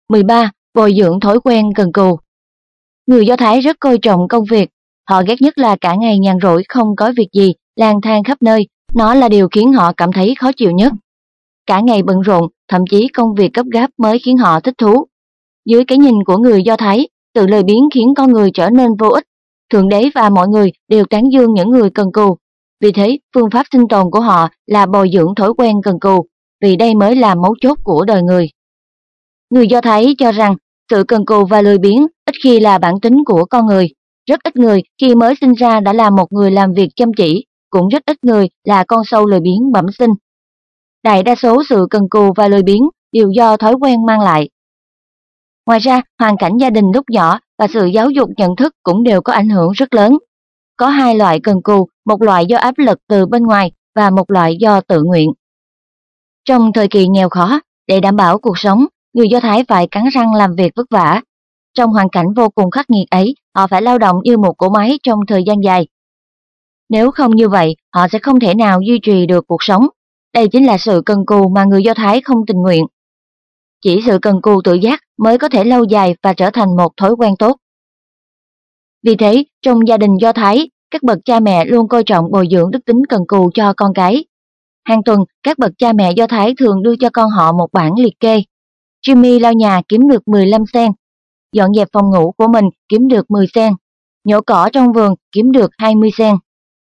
13. Bồi dưỡng thói quen cần cù Người Do Thái rất coi trọng công việc, họ ghét nhất là cả ngày nhàn rỗi không có việc gì, lang thang khắp nơi, nó là điều khiến họ cảm thấy khó chịu nhất. Cả ngày bận rộn, thậm chí công việc gấp gáp mới khiến họ thích thú. Dưới cái nhìn của người Do Thái, tự lời biến khiến con người trở nên vô ích. Thượng đế và mọi người đều tán dương những người cần cù. Vì thế, phương pháp sinh tồn của họ là bồi dưỡng thói quen cần cù, vì đây mới là mấu chốt của đời người. Người Do Thái cho rằng sự cần cù và lười biếng ít khi là bản tính của con người. Rất ít người khi mới sinh ra đã là một người làm việc chăm chỉ, cũng rất ít người là con sâu lười biếng bẩm sinh. Đại đa số sự cần cù và lười biếng đều do thói quen mang lại. Ngoài ra, hoàn cảnh gia đình lúc nhỏ và sự giáo dục nhận thức cũng đều có ảnh hưởng rất lớn. Có hai loại cần cù, một loại do áp lực từ bên ngoài và một loại do tự nguyện. Trong thời kỳ nghèo khó, để đảm bảo cuộc sống, người Do Thái phải cắn răng làm việc vất vả. Trong hoàn cảnh vô cùng khắc nghiệt ấy, họ phải lao động như một cỗ máy trong thời gian dài. Nếu không như vậy, họ sẽ không thể nào duy trì được cuộc sống. Đây chính là sự cần cù mà người Do Thái không tình nguyện. Chỉ sự cần cù tự giác mới có thể lâu dài và trở thành một thói quen tốt. Vì thế, trong gia đình Do Thái, các bậc cha mẹ luôn coi trọng bồi dưỡng đức tính cần cù cho con cái. Hàng tuần, các bậc cha mẹ Do Thái thường đưa cho con họ một bản liệt kê. Jimmy lau nhà kiếm được 15 sen, dọn dẹp phòng ngủ của mình kiếm được 10 sen, nhổ cỏ trong vườn kiếm được 20 sen.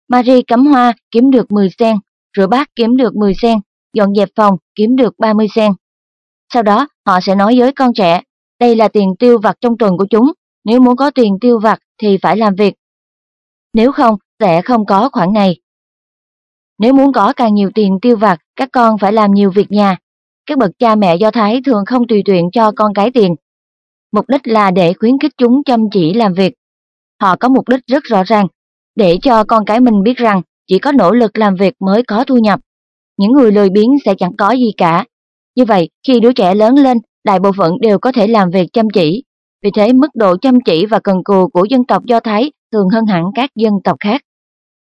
Marie cắm hoa kiếm được 10 sen, rửa bát kiếm được 10 sen, dọn dẹp phòng kiếm được 30 sen. Sau đó, họ sẽ nói với con trẻ, đây là tiền tiêu vặt trong tuần của chúng, nếu muốn có tiền tiêu vặt thì phải làm việc. Nếu không, sẽ không có khoản này. Nếu muốn có càng nhiều tiền tiêu vặt, các con phải làm nhiều việc nhà các bậc cha mẹ Do Thái thường không tùy tiện cho con cái tiền. Mục đích là để khuyến khích chúng chăm chỉ làm việc. Họ có mục đích rất rõ ràng, để cho con cái mình biết rằng chỉ có nỗ lực làm việc mới có thu nhập. Những người lười biếng sẽ chẳng có gì cả. Như vậy, khi đứa trẻ lớn lên, đại bộ phận đều có thể làm việc chăm chỉ. Vì thế, mức độ chăm chỉ và cần cù của dân tộc Do Thái thường hơn hẳn các dân tộc khác.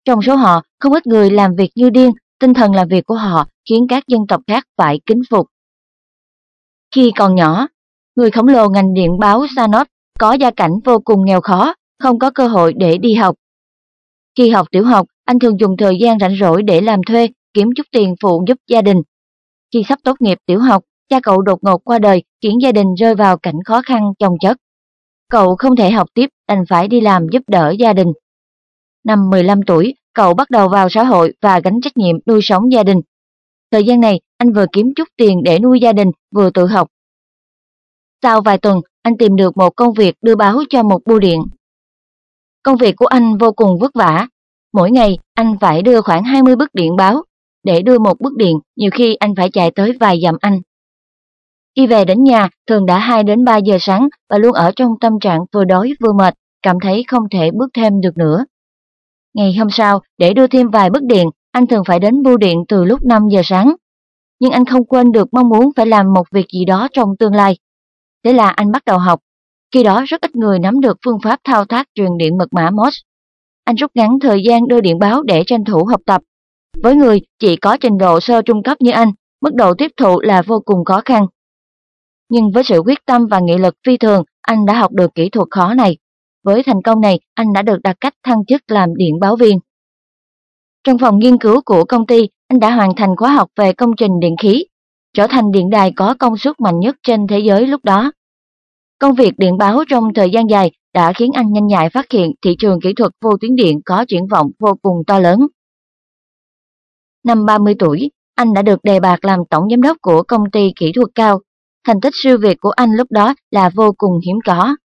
Trong số họ, không ít người làm việc như điên, tinh thần làm việc của họ khiến các dân tộc khác phải kính phục. Khi còn nhỏ, người khổng lồ ngành điện báo Sanot có gia cảnh vô cùng nghèo khó, không có cơ hội để đi học. Khi học tiểu học, anh thường dùng thời gian rảnh rỗi để làm thuê, kiếm chút tiền phụ giúp gia đình. Khi sắp tốt nghiệp tiểu học, cha cậu đột ngột qua đời khiến gia đình rơi vào cảnh khó khăn chồng chất. Cậu không thể học tiếp đành phải đi làm giúp đỡ gia đình. Năm 15 tuổi, cậu bắt đầu vào xã hội và gánh trách nhiệm nuôi sống gia đình. Thời gian này, anh vừa kiếm chút tiền để nuôi gia đình, vừa tự học. Sau vài tuần, anh tìm được một công việc đưa báo cho một bưu điện. Công việc của anh vô cùng vất vả. Mỗi ngày, anh phải đưa khoảng 20 bức điện báo. Để đưa một bức điện, nhiều khi anh phải chạy tới vài dặm anh. Khi về đến nhà, thường đã 2 đến 3 giờ sáng và luôn ở trong tâm trạng vừa đói vừa mệt, cảm thấy không thể bước thêm được nữa. Ngày hôm sau, để đưa thêm vài bức điện, anh thường phải đến bưu điện từ lúc 5 giờ sáng. Nhưng anh không quên được mong muốn phải làm một việc gì đó trong tương lai. Thế là anh bắt đầu học. Khi đó rất ít người nắm được phương pháp thao tác truyền điện mật mã Morse. Anh rút ngắn thời gian đưa điện báo để tranh thủ học tập. Với người chỉ có trình độ sơ trung cấp như anh, mức độ tiếp thụ là vô cùng khó khăn. Nhưng với sự quyết tâm và nghị lực phi thường, anh đã học được kỹ thuật khó này. Với thành công này, anh đã được đặt cách thăng chức làm điện báo viên. Trong phòng nghiên cứu của công ty, anh đã hoàn thành khóa học về công trình điện khí, trở thành điện đài có công suất mạnh nhất trên thế giới lúc đó. Công việc điện báo trong thời gian dài đã khiến anh nhanh nhạy phát hiện thị trường kỹ thuật vô tuyến điện có triển vọng vô cùng to lớn. Năm 30 tuổi, anh đã được đề bạt làm tổng giám đốc của công ty kỹ thuật cao. Thành tích siêu việt của anh lúc đó là vô cùng hiếm có.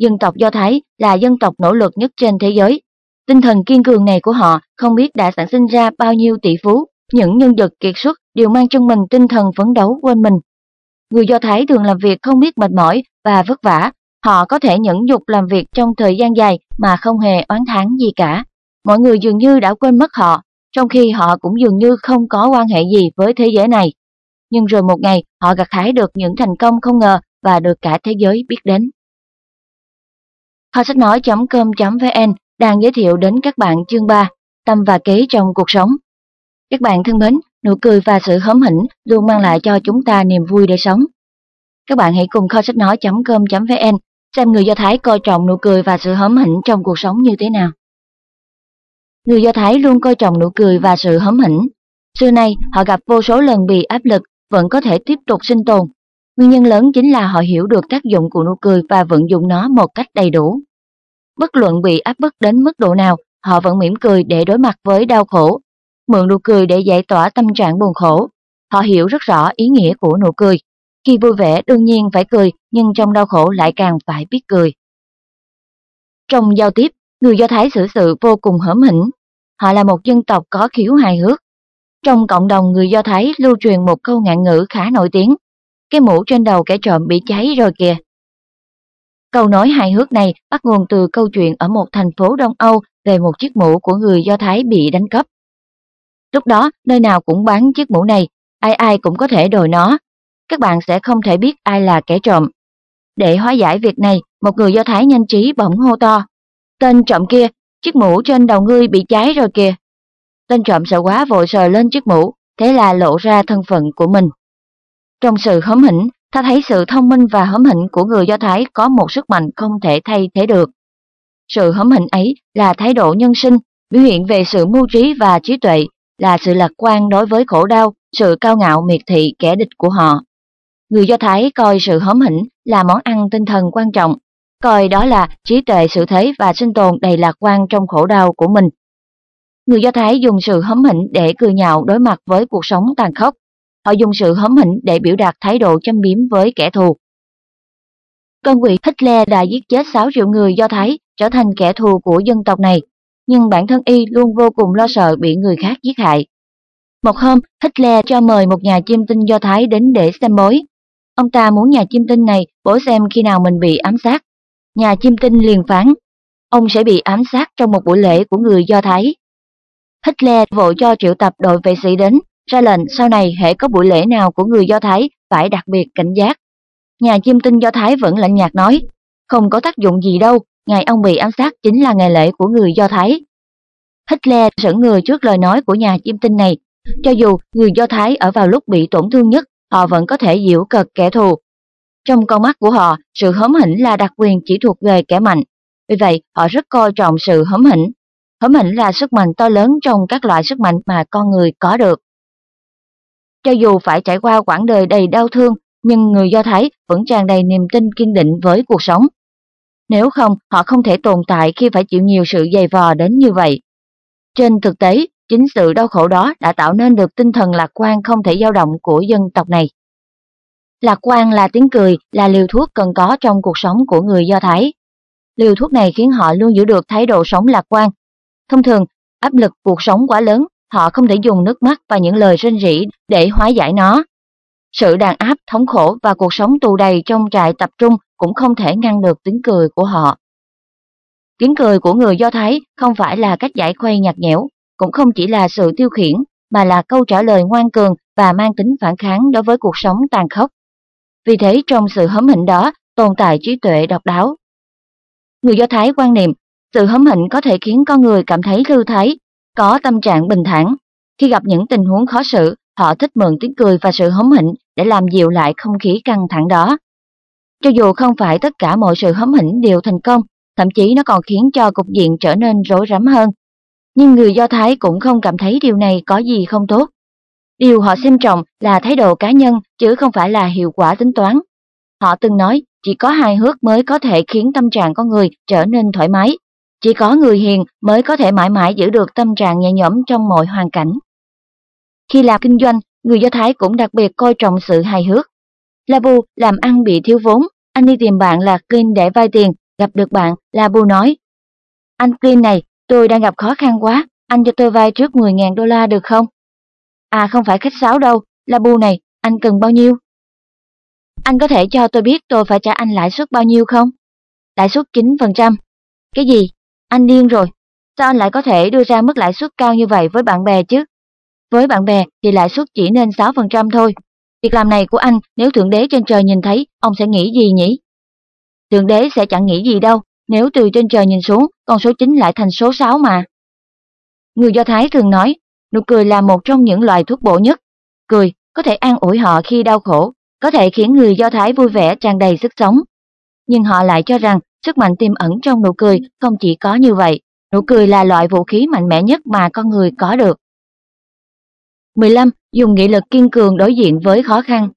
Dân tộc Do Thái là dân tộc nỗ lực nhất trên thế giới. Tinh thần kiên cường này của họ không biết đã sản sinh ra bao nhiêu tỷ phú, những nhân vật kiệt xuất đều mang trong mình tinh thần phấn đấu quên mình. Người Do Thái thường làm việc không biết mệt mỏi và vất vả, họ có thể nhẫn nhục làm việc trong thời gian dài mà không hề oán thán gì cả. Mọi người dường như đã quên mất họ, trong khi họ cũng dường như không có quan hệ gì với thế giới này. Nhưng rồi một ngày, họ gặt hái được những thành công không ngờ và được cả thế giới biết đến. Kho sách nói.com.vn đang giới thiệu đến các bạn chương 3, tâm và kế trong cuộc sống. Các bạn thân mến, nụ cười và sự hóm hỉnh luôn mang lại cho chúng ta niềm vui để sống. Các bạn hãy cùng kho sách nói.com.vn xem người Do Thái coi trọng nụ cười và sự hóm hỉnh trong cuộc sống như thế nào. Người Do Thái luôn coi trọng nụ cười và sự hóm hỉnh. Xưa nay, họ gặp vô số lần bị áp lực, vẫn có thể tiếp tục sinh tồn. Nguyên nhân lớn chính là họ hiểu được tác dụng của nụ cười và vận dụng nó một cách đầy đủ. Bất luận bị áp bức đến mức độ nào, họ vẫn mỉm cười để đối mặt với đau khổ, mượn nụ cười để giải tỏa tâm trạng buồn khổ. Họ hiểu rất rõ ý nghĩa của nụ cười. Khi vui vẻ đương nhiên phải cười, nhưng trong đau khổ lại càng phải biết cười. Trong giao tiếp, người Do Thái xử sự vô cùng hớm hỉnh. Họ là một dân tộc có khiếu hài hước. Trong cộng đồng người Do Thái lưu truyền một câu ngạn ngữ khá nổi tiếng. Cái mũ trên đầu kẻ trộm bị cháy rồi kìa. Câu nói hài hước này bắt nguồn từ câu chuyện ở một thành phố Đông Âu về một chiếc mũ của người Do Thái bị đánh cắp. Lúc đó, nơi nào cũng bán chiếc mũ này, ai ai cũng có thể đổi nó. Các bạn sẽ không thể biết ai là kẻ trộm. Để hóa giải việc này, một người Do Thái nhanh trí bỗng hô to. Tên trộm kia, chiếc mũ trên đầu ngươi bị cháy rồi kìa. Tên trộm sợ quá vội sờ lên chiếc mũ, thế là lộ ra thân phận của mình. Trong sự hóm hỉnh, ta thấy sự thông minh và hóm hỉnh của người Do Thái có một sức mạnh không thể thay thế được. Sự hóm hỉnh ấy là thái độ nhân sinh, biểu hiện về sự mưu trí và trí tuệ, là sự lạc quan đối với khổ đau, sự cao ngạo miệt thị kẻ địch của họ. Người Do Thái coi sự hóm hỉnh là món ăn tinh thần quan trọng, coi đó là trí tuệ sự thế và sinh tồn đầy lạc quan trong khổ đau của mình. Người Do Thái dùng sự hấm hỉnh để cười nhạo đối mặt với cuộc sống tàn khốc. Họ dùng sự hóm hỉnh để biểu đạt thái độ châm biếm với kẻ thù. Cơn quỷ Hitler đã giết chết 6 triệu người Do Thái trở thành kẻ thù của dân tộc này nhưng bản thân y luôn vô cùng lo sợ bị người khác giết hại. Một hôm, Hitler cho mời một nhà chiêm tinh Do Thái đến để xem bói. Ông ta muốn nhà chiêm tinh này bổ xem khi nào mình bị ám sát. Nhà chiêm tinh liền phán, ông sẽ bị ám sát trong một buổi lễ của người Do Thái. Hitler vội cho triệu tập đội vệ sĩ đến, ra lệnh sau này hệ có buổi lễ nào của người Do Thái phải đặc biệt cảnh giác. Nhà chiêm tinh Do Thái vẫn lạnh nhạt nói, không có tác dụng gì đâu, ngày ông bị ám sát chính là ngày lễ của người Do Thái. Hitler sững người trước lời nói của nhà chiêm tinh này, cho dù người Do Thái ở vào lúc bị tổn thương nhất, họ vẫn có thể diễu cợt kẻ thù. Trong con mắt của họ, sự hóm hỉnh là đặc quyền chỉ thuộc về kẻ mạnh. Vì vậy, họ rất coi trọng sự hóm hỉnh. Hóm hỉnh là sức mạnh to lớn trong các loại sức mạnh mà con người có được. Cho dù phải trải qua quãng đời đầy đau thương, nhưng người Do Thái vẫn tràn đầy niềm tin kiên định với cuộc sống. Nếu không, họ không thể tồn tại khi phải chịu nhiều sự dày vò đến như vậy. Trên thực tế, chính sự đau khổ đó đã tạo nên được tinh thần lạc quan không thể dao động của dân tộc này. Lạc quan là tiếng cười, là liều thuốc cần có trong cuộc sống của người Do Thái. Liều thuốc này khiến họ luôn giữ được thái độ sống lạc quan. Thông thường, áp lực cuộc sống quá lớn, họ không thể dùng nước mắt và những lời rên rỉ để hóa giải nó. Sự đàn áp, thống khổ và cuộc sống tù đầy trong trại tập trung cũng không thể ngăn được tiếng cười của họ. Tiếng cười của người Do Thái không phải là cách giải khuây nhạt nhẽo, cũng không chỉ là sự tiêu khiển, mà là câu trả lời ngoan cường và mang tính phản kháng đối với cuộc sống tàn khốc. Vì thế trong sự hấm hỉnh đó tồn tại trí tuệ độc đáo. Người Do Thái quan niệm, sự hấm hỉnh có thể khiến con người cảm thấy thư thái, có tâm trạng bình thản. Khi gặp những tình huống khó xử, họ thích mượn tiếng cười và sự hóm hỉnh để làm dịu lại không khí căng thẳng đó. Cho dù không phải tất cả mọi sự hóm hỉnh đều thành công, thậm chí nó còn khiến cho cục diện trở nên rối rắm hơn. Nhưng người Do Thái cũng không cảm thấy điều này có gì không tốt. Điều họ xem trọng là thái độ cá nhân chứ không phải là hiệu quả tính toán. Họ từng nói chỉ có hài hước mới có thể khiến tâm trạng con người trở nên thoải mái. Chỉ có người hiền mới có thể mãi mãi giữ được tâm trạng nhẹ nhõm trong mọi hoàn cảnh. Khi làm kinh doanh, người Do Thái cũng đặc biệt coi trọng sự hài hước. Labu làm ăn bị thiếu vốn, anh đi tìm bạn là Clint để vay tiền, gặp được bạn, Labu nói. Anh Clint này, tôi đang gặp khó khăn quá, anh cho tôi vay trước 10.000 đô la được không? À không phải khách sáo đâu, Labu này, anh cần bao nhiêu? Anh có thể cho tôi biết tôi phải trả anh lãi suất bao nhiêu không? Lãi suất 9%. Cái gì? Anh điên rồi. Sao anh lại có thể đưa ra mức lãi suất cao như vậy với bạn bè chứ? Với bạn bè thì lãi suất chỉ nên 6% thôi. Việc làm này của anh nếu Thượng Đế trên trời nhìn thấy, ông sẽ nghĩ gì nhỉ? Thượng Đế sẽ chẳng nghĩ gì đâu, nếu từ trên trời nhìn xuống, con số 9 lại thành số 6 mà. Người Do Thái thường nói, nụ cười là một trong những loại thuốc bổ nhất. Cười có thể an ủi họ khi đau khổ, có thể khiến người Do Thái vui vẻ tràn đầy sức sống. Nhưng họ lại cho rằng sức mạnh tiềm ẩn trong nụ cười không chỉ có như vậy. Nụ cười là loại vũ khí mạnh mẽ nhất mà con người có được. 15. Dùng nghị lực kiên cường đối diện với khó khăn.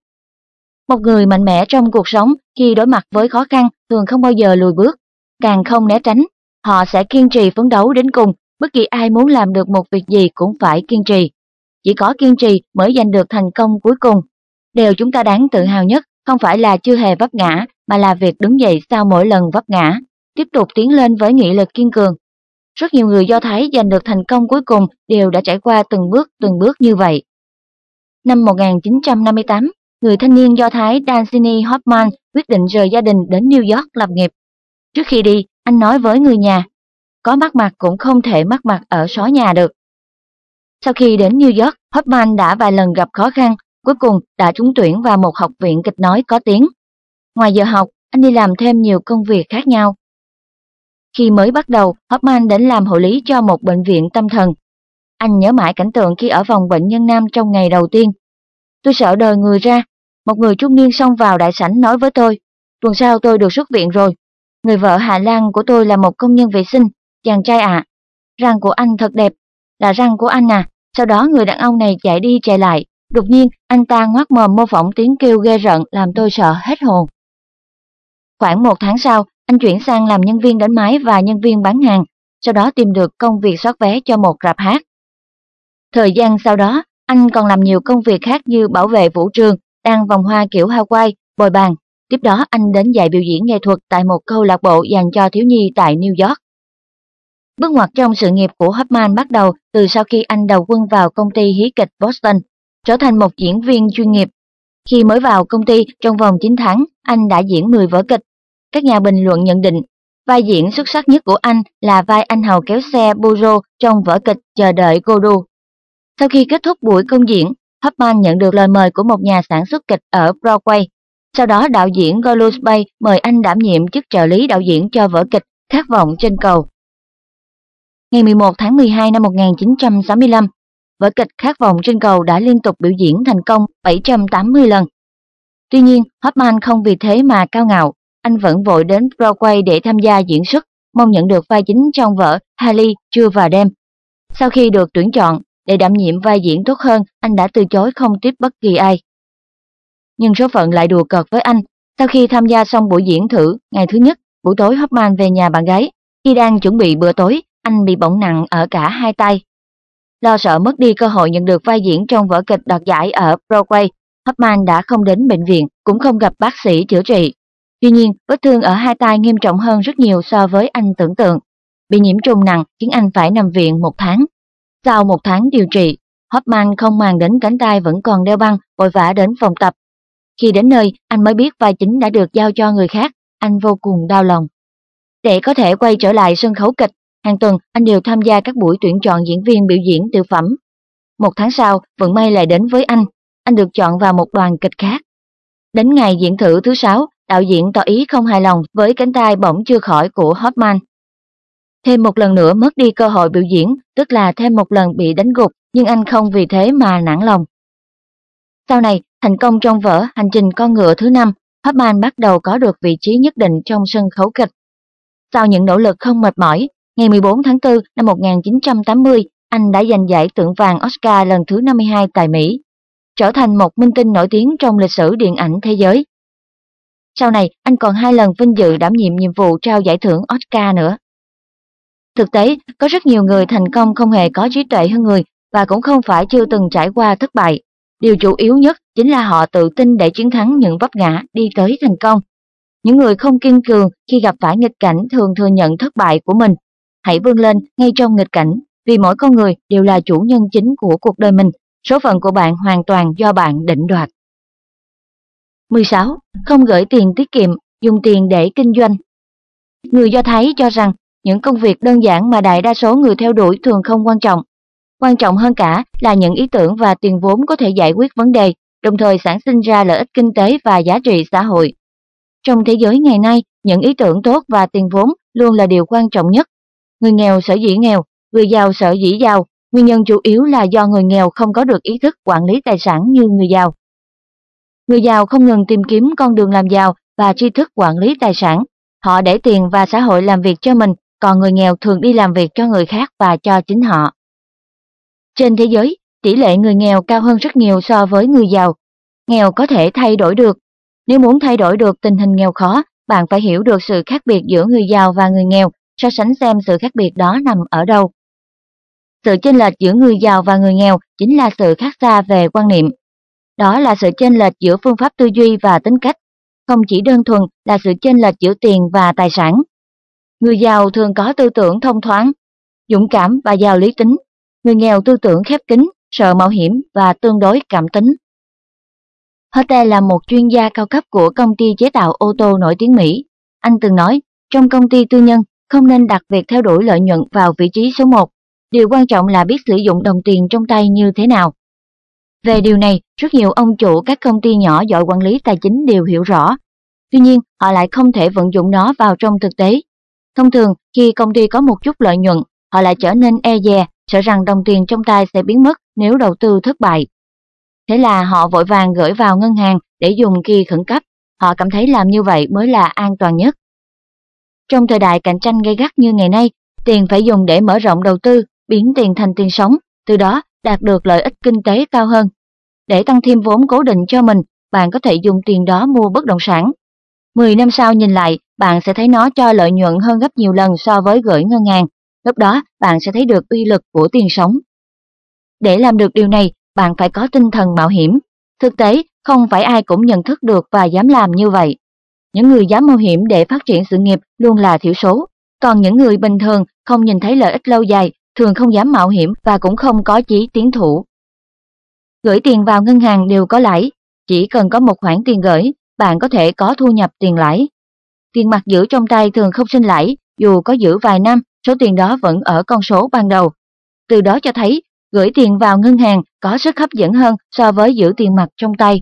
Một người mạnh mẽ trong cuộc sống khi đối mặt với khó khăn thường không bao giờ lùi bước, càng không né tránh. Họ sẽ kiên trì phấn đấu đến cùng, bất kỳ ai muốn làm được một việc gì cũng phải kiên trì. Chỉ có kiên trì mới giành được thành công cuối cùng. Điều chúng ta đáng tự hào nhất không phải là chưa hề vấp ngã, mà là việc đứng dậy sau mỗi lần vấp ngã, tiếp tục tiến lên với nghị lực kiên cường. Rất nhiều người Do Thái giành được thành công cuối cùng đều đã trải qua từng bước từng bước như vậy. Năm 1958, người thanh niên Do Thái Dancini Hoffman quyết định rời gia đình đến New York lập nghiệp. Trước khi đi, anh nói với người nhà, có mắc mặt cũng không thể mắc mặt ở xó nhà được. Sau khi đến New York, Hoffman đã vài lần gặp khó khăn, cuối cùng đã trúng tuyển vào một học viện kịch nói có tiếng. Ngoài giờ học, anh đi làm thêm nhiều công việc khác nhau. Khi mới bắt đầu, Hoffman đến làm hộ lý cho một bệnh viện tâm thần. Anh nhớ mãi cảnh tượng khi ở phòng bệnh nhân nam trong ngày đầu tiên. Tôi sợ đời người ra. Một người trung niên xông vào đại sảnh nói với tôi, tuần sau tôi được xuất viện rồi. Người vợ Hà Lan của tôi là một công nhân vệ sinh, chàng trai ạ. Răng của anh thật đẹp, là răng của anh à. Sau đó người đàn ông này chạy đi chạy lại, đột nhiên anh ta ngoác mồm mô phỏng tiếng kêu ghê rợn làm tôi sợ hết hồn. Khoảng một tháng sau, anh chuyển sang làm nhân viên đánh máy và nhân viên bán hàng, sau đó tìm được công việc soát vé cho một rạp hát. Thời gian sau đó, anh còn làm nhiều công việc khác như bảo vệ vũ trường, đăng vòng hoa kiểu Hawaii, bồi bàn. Tiếp đó anh đến dạy biểu diễn nghệ thuật tại một câu lạc bộ dành cho thiếu nhi tại New York. Bước ngoặt trong sự nghiệp của Hoffman bắt đầu từ sau khi anh đầu quân vào công ty hí kịch Boston, trở thành một diễn viên chuyên nghiệp. Khi mới vào công ty trong vòng 9 tháng, anh đã diễn 10 vở kịch. Các nhà bình luận nhận định, vai diễn xuất sắc nhất của anh là vai anh hầu kéo xe Bozo trong vở kịch Chờ đợi cô đu. Sau khi kết thúc buổi công diễn, Hoffman nhận được lời mời của một nhà sản xuất kịch ở Broadway. Sau đó đạo diễn Golus Bay mời anh đảm nhiệm chức trợ lý đạo diễn cho vở kịch Khát vọng trên cầu. Ngày 11 tháng 12 năm 1965, vở kịch Khát vọng trên cầu đã liên tục biểu diễn thành công 780 lần. Tuy nhiên, Hoffman không vì thế mà cao ngạo, anh vẫn vội đến Broadway để tham gia diễn xuất, mong nhận được vai chính trong vở Harley, Trưa và Đêm. Sau khi được tuyển chọn, để đảm nhiệm vai diễn tốt hơn, anh đã từ chối không tiếp bất kỳ ai. Nhưng số phận lại đùa cợt với anh. Sau khi tham gia xong buổi diễn thử, ngày thứ nhất, buổi tối Hoffman về nhà bạn gái. Khi đang chuẩn bị bữa tối, anh bị bỏng nặng ở cả hai tay. Lo sợ mất đi cơ hội nhận được vai diễn trong vở kịch đoạt giải ở Broadway, Hoffman đã không đến bệnh viện, cũng không gặp bác sĩ chữa trị. Tuy nhiên, vết thương ở hai tay nghiêm trọng hơn rất nhiều so với anh tưởng tượng. Bị nhiễm trùng nặng khiến anh phải nằm viện một tháng. Sau một tháng điều trị, Hoffman không màng đến cánh tay vẫn còn đeo băng, vội vã đến phòng tập. Khi đến nơi, anh mới biết vai chính đã được giao cho người khác, anh vô cùng đau lòng. Để có thể quay trở lại sân khấu kịch, hàng tuần anh đều tham gia các buổi tuyển chọn diễn viên biểu diễn tiểu phẩm. Một tháng sau, vận may lại đến với anh, anh được chọn vào một đoàn kịch khác. Đến ngày diễn thử thứ sáu, đạo diễn tỏ ý không hài lòng với cánh tay bỗng chưa khỏi của Hoffman. Thêm một lần nữa mất đi cơ hội biểu diễn, tức là thêm một lần bị đánh gục, nhưng anh không vì thế mà nản lòng. Sau này, thành công trong vở Hành trình con ngựa thứ năm, Hoffman bắt đầu có được vị trí nhất định trong sân khấu kịch. Sau những nỗ lực không mệt mỏi, ngày 14 tháng 4 năm 1980, anh đã giành giải tượng vàng Oscar lần thứ 52 tại Mỹ, trở thành một minh tinh nổi tiếng trong lịch sử điện ảnh thế giới. Sau này, anh còn hai lần vinh dự đảm nhiệm nhiệm vụ trao giải thưởng Oscar nữa. Thực tế, có rất nhiều người thành công không hề có trí tuệ hơn người và cũng không phải chưa từng trải qua thất bại. Điều chủ yếu nhất chính là họ tự tin để chiến thắng những vấp ngã đi tới thành công. Những người không kiên cường khi gặp phải nghịch cảnh thường thừa nhận thất bại của mình. Hãy vươn lên ngay trong nghịch cảnh, vì mỗi con người đều là chủ nhân chính của cuộc đời mình. Số phận của bạn hoàn toàn do bạn định đoạt. 16. Không gửi tiền tiết kiệm, dùng tiền để kinh doanh. Người Do Thái cho rằng những công việc đơn giản mà đại đa số người theo đuổi thường không quan trọng. Quan trọng hơn cả là những ý tưởng và tiền vốn có thể giải quyết vấn đề, đồng thời sản sinh ra lợi ích kinh tế và giá trị xã hội. Trong thế giới ngày nay, những ý tưởng tốt và tiền vốn luôn là điều quan trọng nhất. Người nghèo sở dĩ nghèo, người giàu sở dĩ giàu, nguyên nhân chủ yếu là do người nghèo không có được ý thức quản lý tài sản như người giàu. Người giàu không ngừng tìm kiếm con đường làm giàu và tri thức quản lý tài sản. Họ để tiền và xã hội làm việc cho mình còn người nghèo thường đi làm việc cho người khác và cho chính họ. Trên thế giới, tỷ lệ người nghèo cao hơn rất nhiều so với người giàu. Nghèo có thể thay đổi được. Nếu muốn thay đổi được tình hình nghèo khó, bạn phải hiểu được sự khác biệt giữa người giàu và người nghèo, so sánh xem sự khác biệt đó nằm ở đâu. Sự chênh lệch giữa người giàu và người nghèo chính là sự khác xa về quan niệm. Đó là sự chênh lệch giữa phương pháp tư duy và tính cách, không chỉ đơn thuần là sự chênh lệch giữa tiền và tài sản. Người giàu thường có tư tưởng thông thoáng, dũng cảm và giàu lý tính. Người nghèo tư tưởng khép kín, sợ mạo hiểm và tương đối cảm tính. Hote là một chuyên gia cao cấp của công ty chế tạo ô tô nổi tiếng Mỹ. Anh từng nói, trong công ty tư nhân, không nên đặt việc theo đuổi lợi nhuận vào vị trí số 1. Điều quan trọng là biết sử dụng đồng tiền trong tay như thế nào. Về điều này, rất nhiều ông chủ các công ty nhỏ giỏi quản lý tài chính đều hiểu rõ. Tuy nhiên, họ lại không thể vận dụng nó vào trong thực tế Thông thường, khi công ty có một chút lợi nhuận, họ lại trở nên e dè, sợ rằng đồng tiền trong tay sẽ biến mất nếu đầu tư thất bại. Thế là họ vội vàng gửi vào ngân hàng để dùng khi khẩn cấp, họ cảm thấy làm như vậy mới là an toàn nhất. Trong thời đại cạnh tranh gay gắt như ngày nay, tiền phải dùng để mở rộng đầu tư, biến tiền thành tiền sống, từ đó đạt được lợi ích kinh tế cao hơn. Để tăng thêm vốn cố định cho mình, bạn có thể dùng tiền đó mua bất động sản. 10 năm sau nhìn lại, bạn sẽ thấy nó cho lợi nhuận hơn gấp nhiều lần so với gửi ngân hàng. Lúc đó, bạn sẽ thấy được uy lực của tiền sống. Để làm được điều này, bạn phải có tinh thần mạo hiểm. Thực tế, không phải ai cũng nhận thức được và dám làm như vậy. Những người dám mạo hiểm để phát triển sự nghiệp luôn là thiểu số. Còn những người bình thường không nhìn thấy lợi ích lâu dài, thường không dám mạo hiểm và cũng không có chí tiến thủ. Gửi tiền vào ngân hàng đều có lãi, chỉ cần có một khoản tiền gửi, bạn có thể có thu nhập tiền lãi. Tiền mặt giữ trong tay thường không sinh lãi, dù có giữ vài năm, số tiền đó vẫn ở con số ban đầu. Từ đó cho thấy, gửi tiền vào ngân hàng có sức hấp dẫn hơn so với giữ tiền mặt trong tay.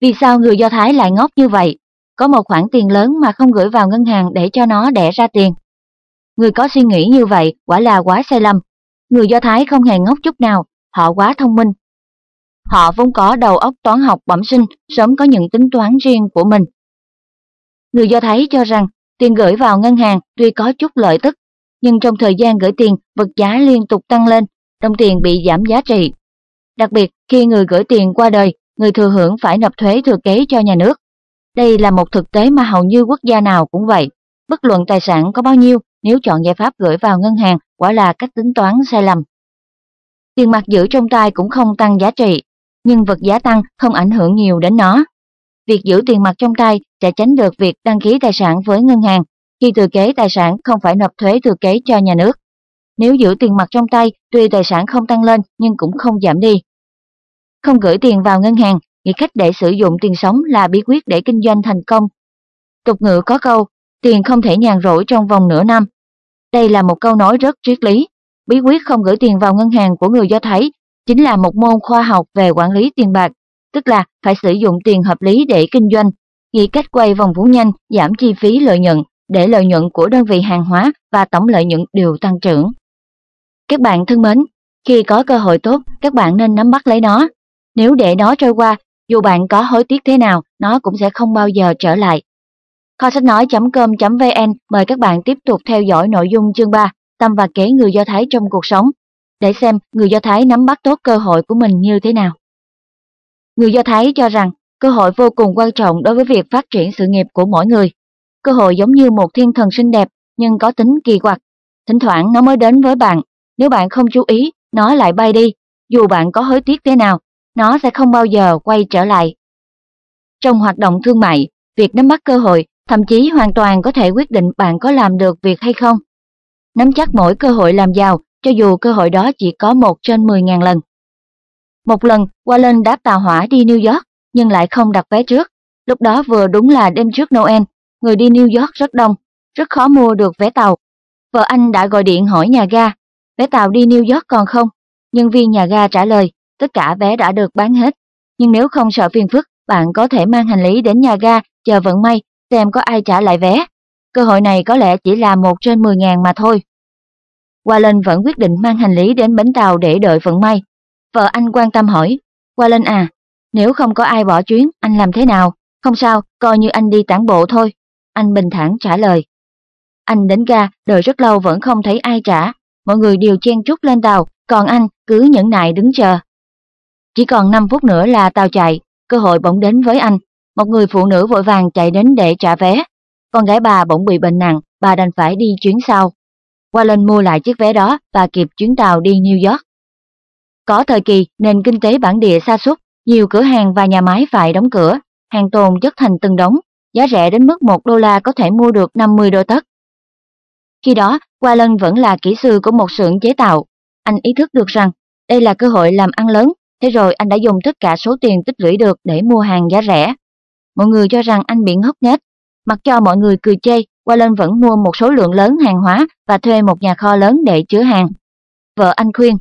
Vì sao người Do Thái lại ngốc như vậy? Có một khoản tiền lớn mà không gửi vào ngân hàng để cho nó đẻ ra tiền. Người có suy nghĩ như vậy quả là quá sai lầm. Người Do Thái không hề ngốc chút nào, họ quá thông minh. Họ vốn có đầu óc toán học bẩm sinh, sớm có những tính toán riêng của mình. Người Do Thái cho rằng tiền gửi vào ngân hàng tuy có chút lợi tức, nhưng trong thời gian gửi tiền vật giá liên tục tăng lên, đồng tiền bị giảm giá trị. Đặc biệt khi người gửi tiền qua đời, người thừa hưởng phải nộp thuế thừa kế cho nhà nước. Đây là một thực tế mà hầu như quốc gia nào cũng vậy. Bất luận tài sản có bao nhiêu, nếu chọn giải pháp gửi vào ngân hàng, quả là cách tính toán sai lầm. Tiền mặt giữ trong tay cũng không tăng giá trị, nhưng vật giá tăng không ảnh hưởng nhiều đến nó. Việc giữ tiền mặt trong tay sẽ tránh được việc đăng ký tài sản với ngân hàng khi thừa kế tài sản không phải nộp thuế thừa kế cho nhà nước. Nếu giữ tiền mặt trong tay, tuy tài sản không tăng lên nhưng cũng không giảm đi. Không gửi tiền vào ngân hàng, nghĩ cách để sử dụng tiền sống là bí quyết để kinh doanh thành công. Tục ngữ có câu, tiền không thể nhàn rỗi trong vòng nửa năm. Đây là một câu nói rất triết lý. Bí quyết không gửi tiền vào ngân hàng của người Do Thái chính là một môn khoa học về quản lý tiền bạc, tức là phải sử dụng tiền hợp lý để kinh doanh, nghĩ cách quay vòng vốn nhanh, giảm chi phí lợi nhuận, để lợi nhuận của đơn vị hàng hóa và tổng lợi nhuận đều tăng trưởng. Các bạn thân mến, khi có cơ hội tốt, các bạn nên nắm bắt lấy nó. Nếu để nó trôi qua, dù bạn có hối tiếc thế nào, nó cũng sẽ không bao giờ trở lại. Kho sách nói.com.vn mời các bạn tiếp tục theo dõi nội dung chương 3, tâm và kế người Do Thái trong cuộc sống, để xem người Do Thái nắm bắt tốt cơ hội của mình như thế nào. Người Do Thái cho rằng cơ hội vô cùng quan trọng đối với việc phát triển sự nghiệp của mỗi người. Cơ hội giống như một thiên thần xinh đẹp nhưng có tính kỳ quặc. Thỉnh thoảng nó mới đến với bạn, nếu bạn không chú ý, nó lại bay đi. Dù bạn có hối tiếc thế nào, nó sẽ không bao giờ quay trở lại. Trong hoạt động thương mại, việc nắm bắt cơ hội thậm chí hoàn toàn có thể quyết định bạn có làm được việc hay không. Nắm chắc mỗi cơ hội làm giàu, cho dù cơ hội đó chỉ có một trên 10.000 lần. Một lần, Wallen đáp tàu hỏa đi New York, nhưng lại không đặt vé trước. Lúc đó vừa đúng là đêm trước Noel, người đi New York rất đông, rất khó mua được vé tàu. Vợ anh đã gọi điện hỏi nhà ga, vé tàu đi New York còn không? Nhân viên nhà ga trả lời, tất cả vé đã được bán hết. Nhưng nếu không sợ phiền phức, bạn có thể mang hành lý đến nhà ga, chờ vận may, xem có ai trả lại vé. Cơ hội này có lẽ chỉ là một trên 10 ngàn mà thôi. Wallen vẫn quyết định mang hành lý đến bến tàu để đợi vận may. Vợ anh quan tâm hỏi, Wallen à, nếu không có ai bỏ chuyến, anh làm thế nào? Không sao, coi như anh đi tản bộ thôi. Anh bình thản trả lời. Anh đến ga, đợi rất lâu vẫn không thấy ai trả. Mọi người đều chen chúc lên tàu, còn anh cứ nhẫn nại đứng chờ. Chỉ còn 5 phút nữa là tàu chạy, cơ hội bỗng đến với anh. Một người phụ nữ vội vàng chạy đến để trả vé. Con gái bà bỗng bị bệnh nặng, bà đành phải đi chuyến sau. Qua lên mua lại chiếc vé đó và kịp chuyến tàu đi New York. Có thời kỳ, nền kinh tế bản địa sa sút nhiều cửa hàng và nhà máy phải đóng cửa, hàng tồn chất thành từng đống, giá rẻ đến mức 1 đô la có thể mua được 50 đô tất. Khi đó, Qua Lân vẫn là kỹ sư của một xưởng chế tạo. Anh ý thức được rằng đây là cơ hội làm ăn lớn, thế rồi anh đã dùng tất cả số tiền tích lũy được để mua hàng giá rẻ. Mọi người cho rằng anh bị ngốc nghếch, mặc cho mọi người cười chê, Qua vẫn mua một số lượng lớn hàng hóa và thuê một nhà kho lớn để chứa hàng. Vợ anh khuyên,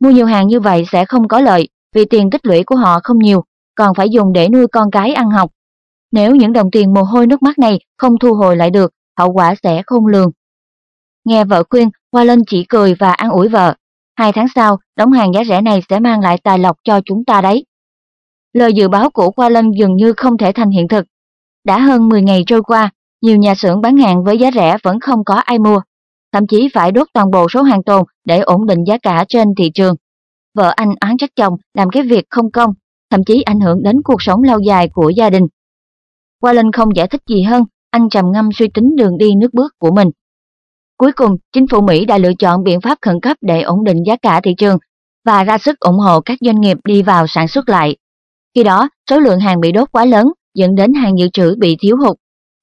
mua nhiều hàng như vậy sẽ không có lợi, vì tiền tích lũy của họ không nhiều, còn phải dùng để nuôi con cái ăn học. Nếu những đồng tiền mồ hôi nước mắt này không thu hồi lại được, hậu quả sẽ khôn lường. Nghe vợ khuyên, Wallen Lên chỉ cười và an ủi vợ. Hai tháng sau, đóng hàng giá rẻ này sẽ mang lại tài lộc cho chúng ta đấy. Lời dự báo của Qua Lân dường như không thể thành hiện thực. Đã hơn 10 ngày trôi qua, nhiều nhà xưởng bán hàng với giá rẻ vẫn không có ai mua. Thậm chí phải đốt toàn bộ số hàng tồn để ổn định giá cả trên thị trường. Vợ anh án trách chồng làm cái việc không công, thậm chí ảnh hưởng đến cuộc sống lâu dài của gia đình. Qua Linh không giải thích gì hơn, anh trầm ngâm suy tính đường đi nước bước của mình. Cuối cùng, chính phủ Mỹ đã lựa chọn biện pháp khẩn cấp để ổn định giá cả thị trường và ra sức ủng hộ các doanh nghiệp đi vào sản xuất lại. Khi đó, số lượng hàng bị đốt quá lớn dẫn đến hàng dự trữ bị thiếu hụt.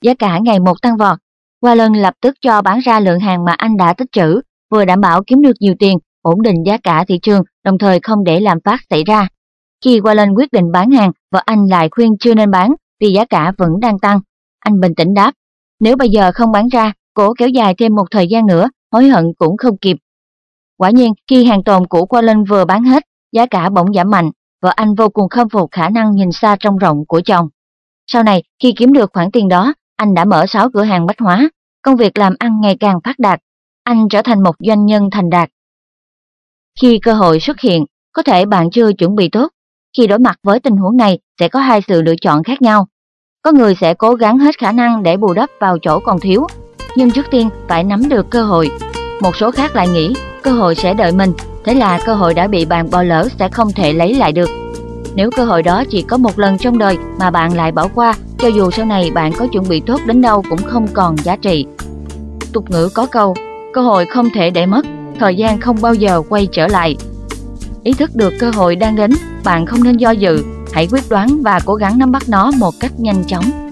Giá cả ngày một tăng vọt. Wallen lập tức cho bán ra lượng hàng mà anh đã tích trữ, vừa đảm bảo kiếm được nhiều tiền, ổn định giá cả thị trường, đồng thời không để làm phát xảy ra. Khi Wallen quyết định bán hàng, vợ anh lại khuyên chưa nên bán vì giá cả vẫn đang tăng. Anh bình tĩnh đáp, nếu bây giờ không bán ra, cố kéo dài thêm một thời gian nữa, hối hận cũng không kịp. Quả nhiên, khi hàng tồn của Wallen vừa bán hết, giá cả bỗng giảm mạnh, vợ anh vô cùng khâm phục khả năng nhìn xa trông rộng của chồng. Sau này, khi kiếm được khoản tiền đó, anh đã mở 6 cửa hàng bách hóa, công việc làm ăn ngày càng phát đạt. Anh trở thành một doanh nhân thành đạt. Khi cơ hội xuất hiện, có thể bạn chưa chuẩn bị tốt. Khi đối mặt với tình huống này, sẽ có hai sự lựa chọn khác nhau. Có người sẽ cố gắng hết khả năng để bù đắp vào chỗ còn thiếu, nhưng trước tiên phải nắm được cơ hội. Một số khác lại nghĩ cơ hội sẽ đợi mình, thế là cơ hội đã bị bạn bỏ lỡ sẽ không thể lấy lại được. Nếu cơ hội đó chỉ có một lần trong đời mà bạn lại bỏ qua, cho dù sau này bạn có chuẩn bị tốt đến đâu cũng không còn giá trị. Tục ngữ có câu, cơ hội không thể để mất, thời gian không bao giờ quay trở lại. Ý thức được cơ hội đang đến, bạn không nên do dự, hãy quyết đoán và cố gắng nắm bắt nó một cách nhanh chóng.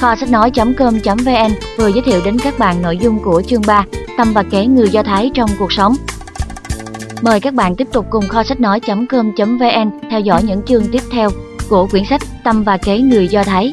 Kho sách nói.com.vn vừa giới thiệu đến các bạn nội dung của chương 3 Tâm và kế người Do Thái trong cuộc sống. Mời các bạn tiếp tục cùng kho sách nói.com.vn theo dõi những chương tiếp theo của quyển sách Tâm và kế người Do Thái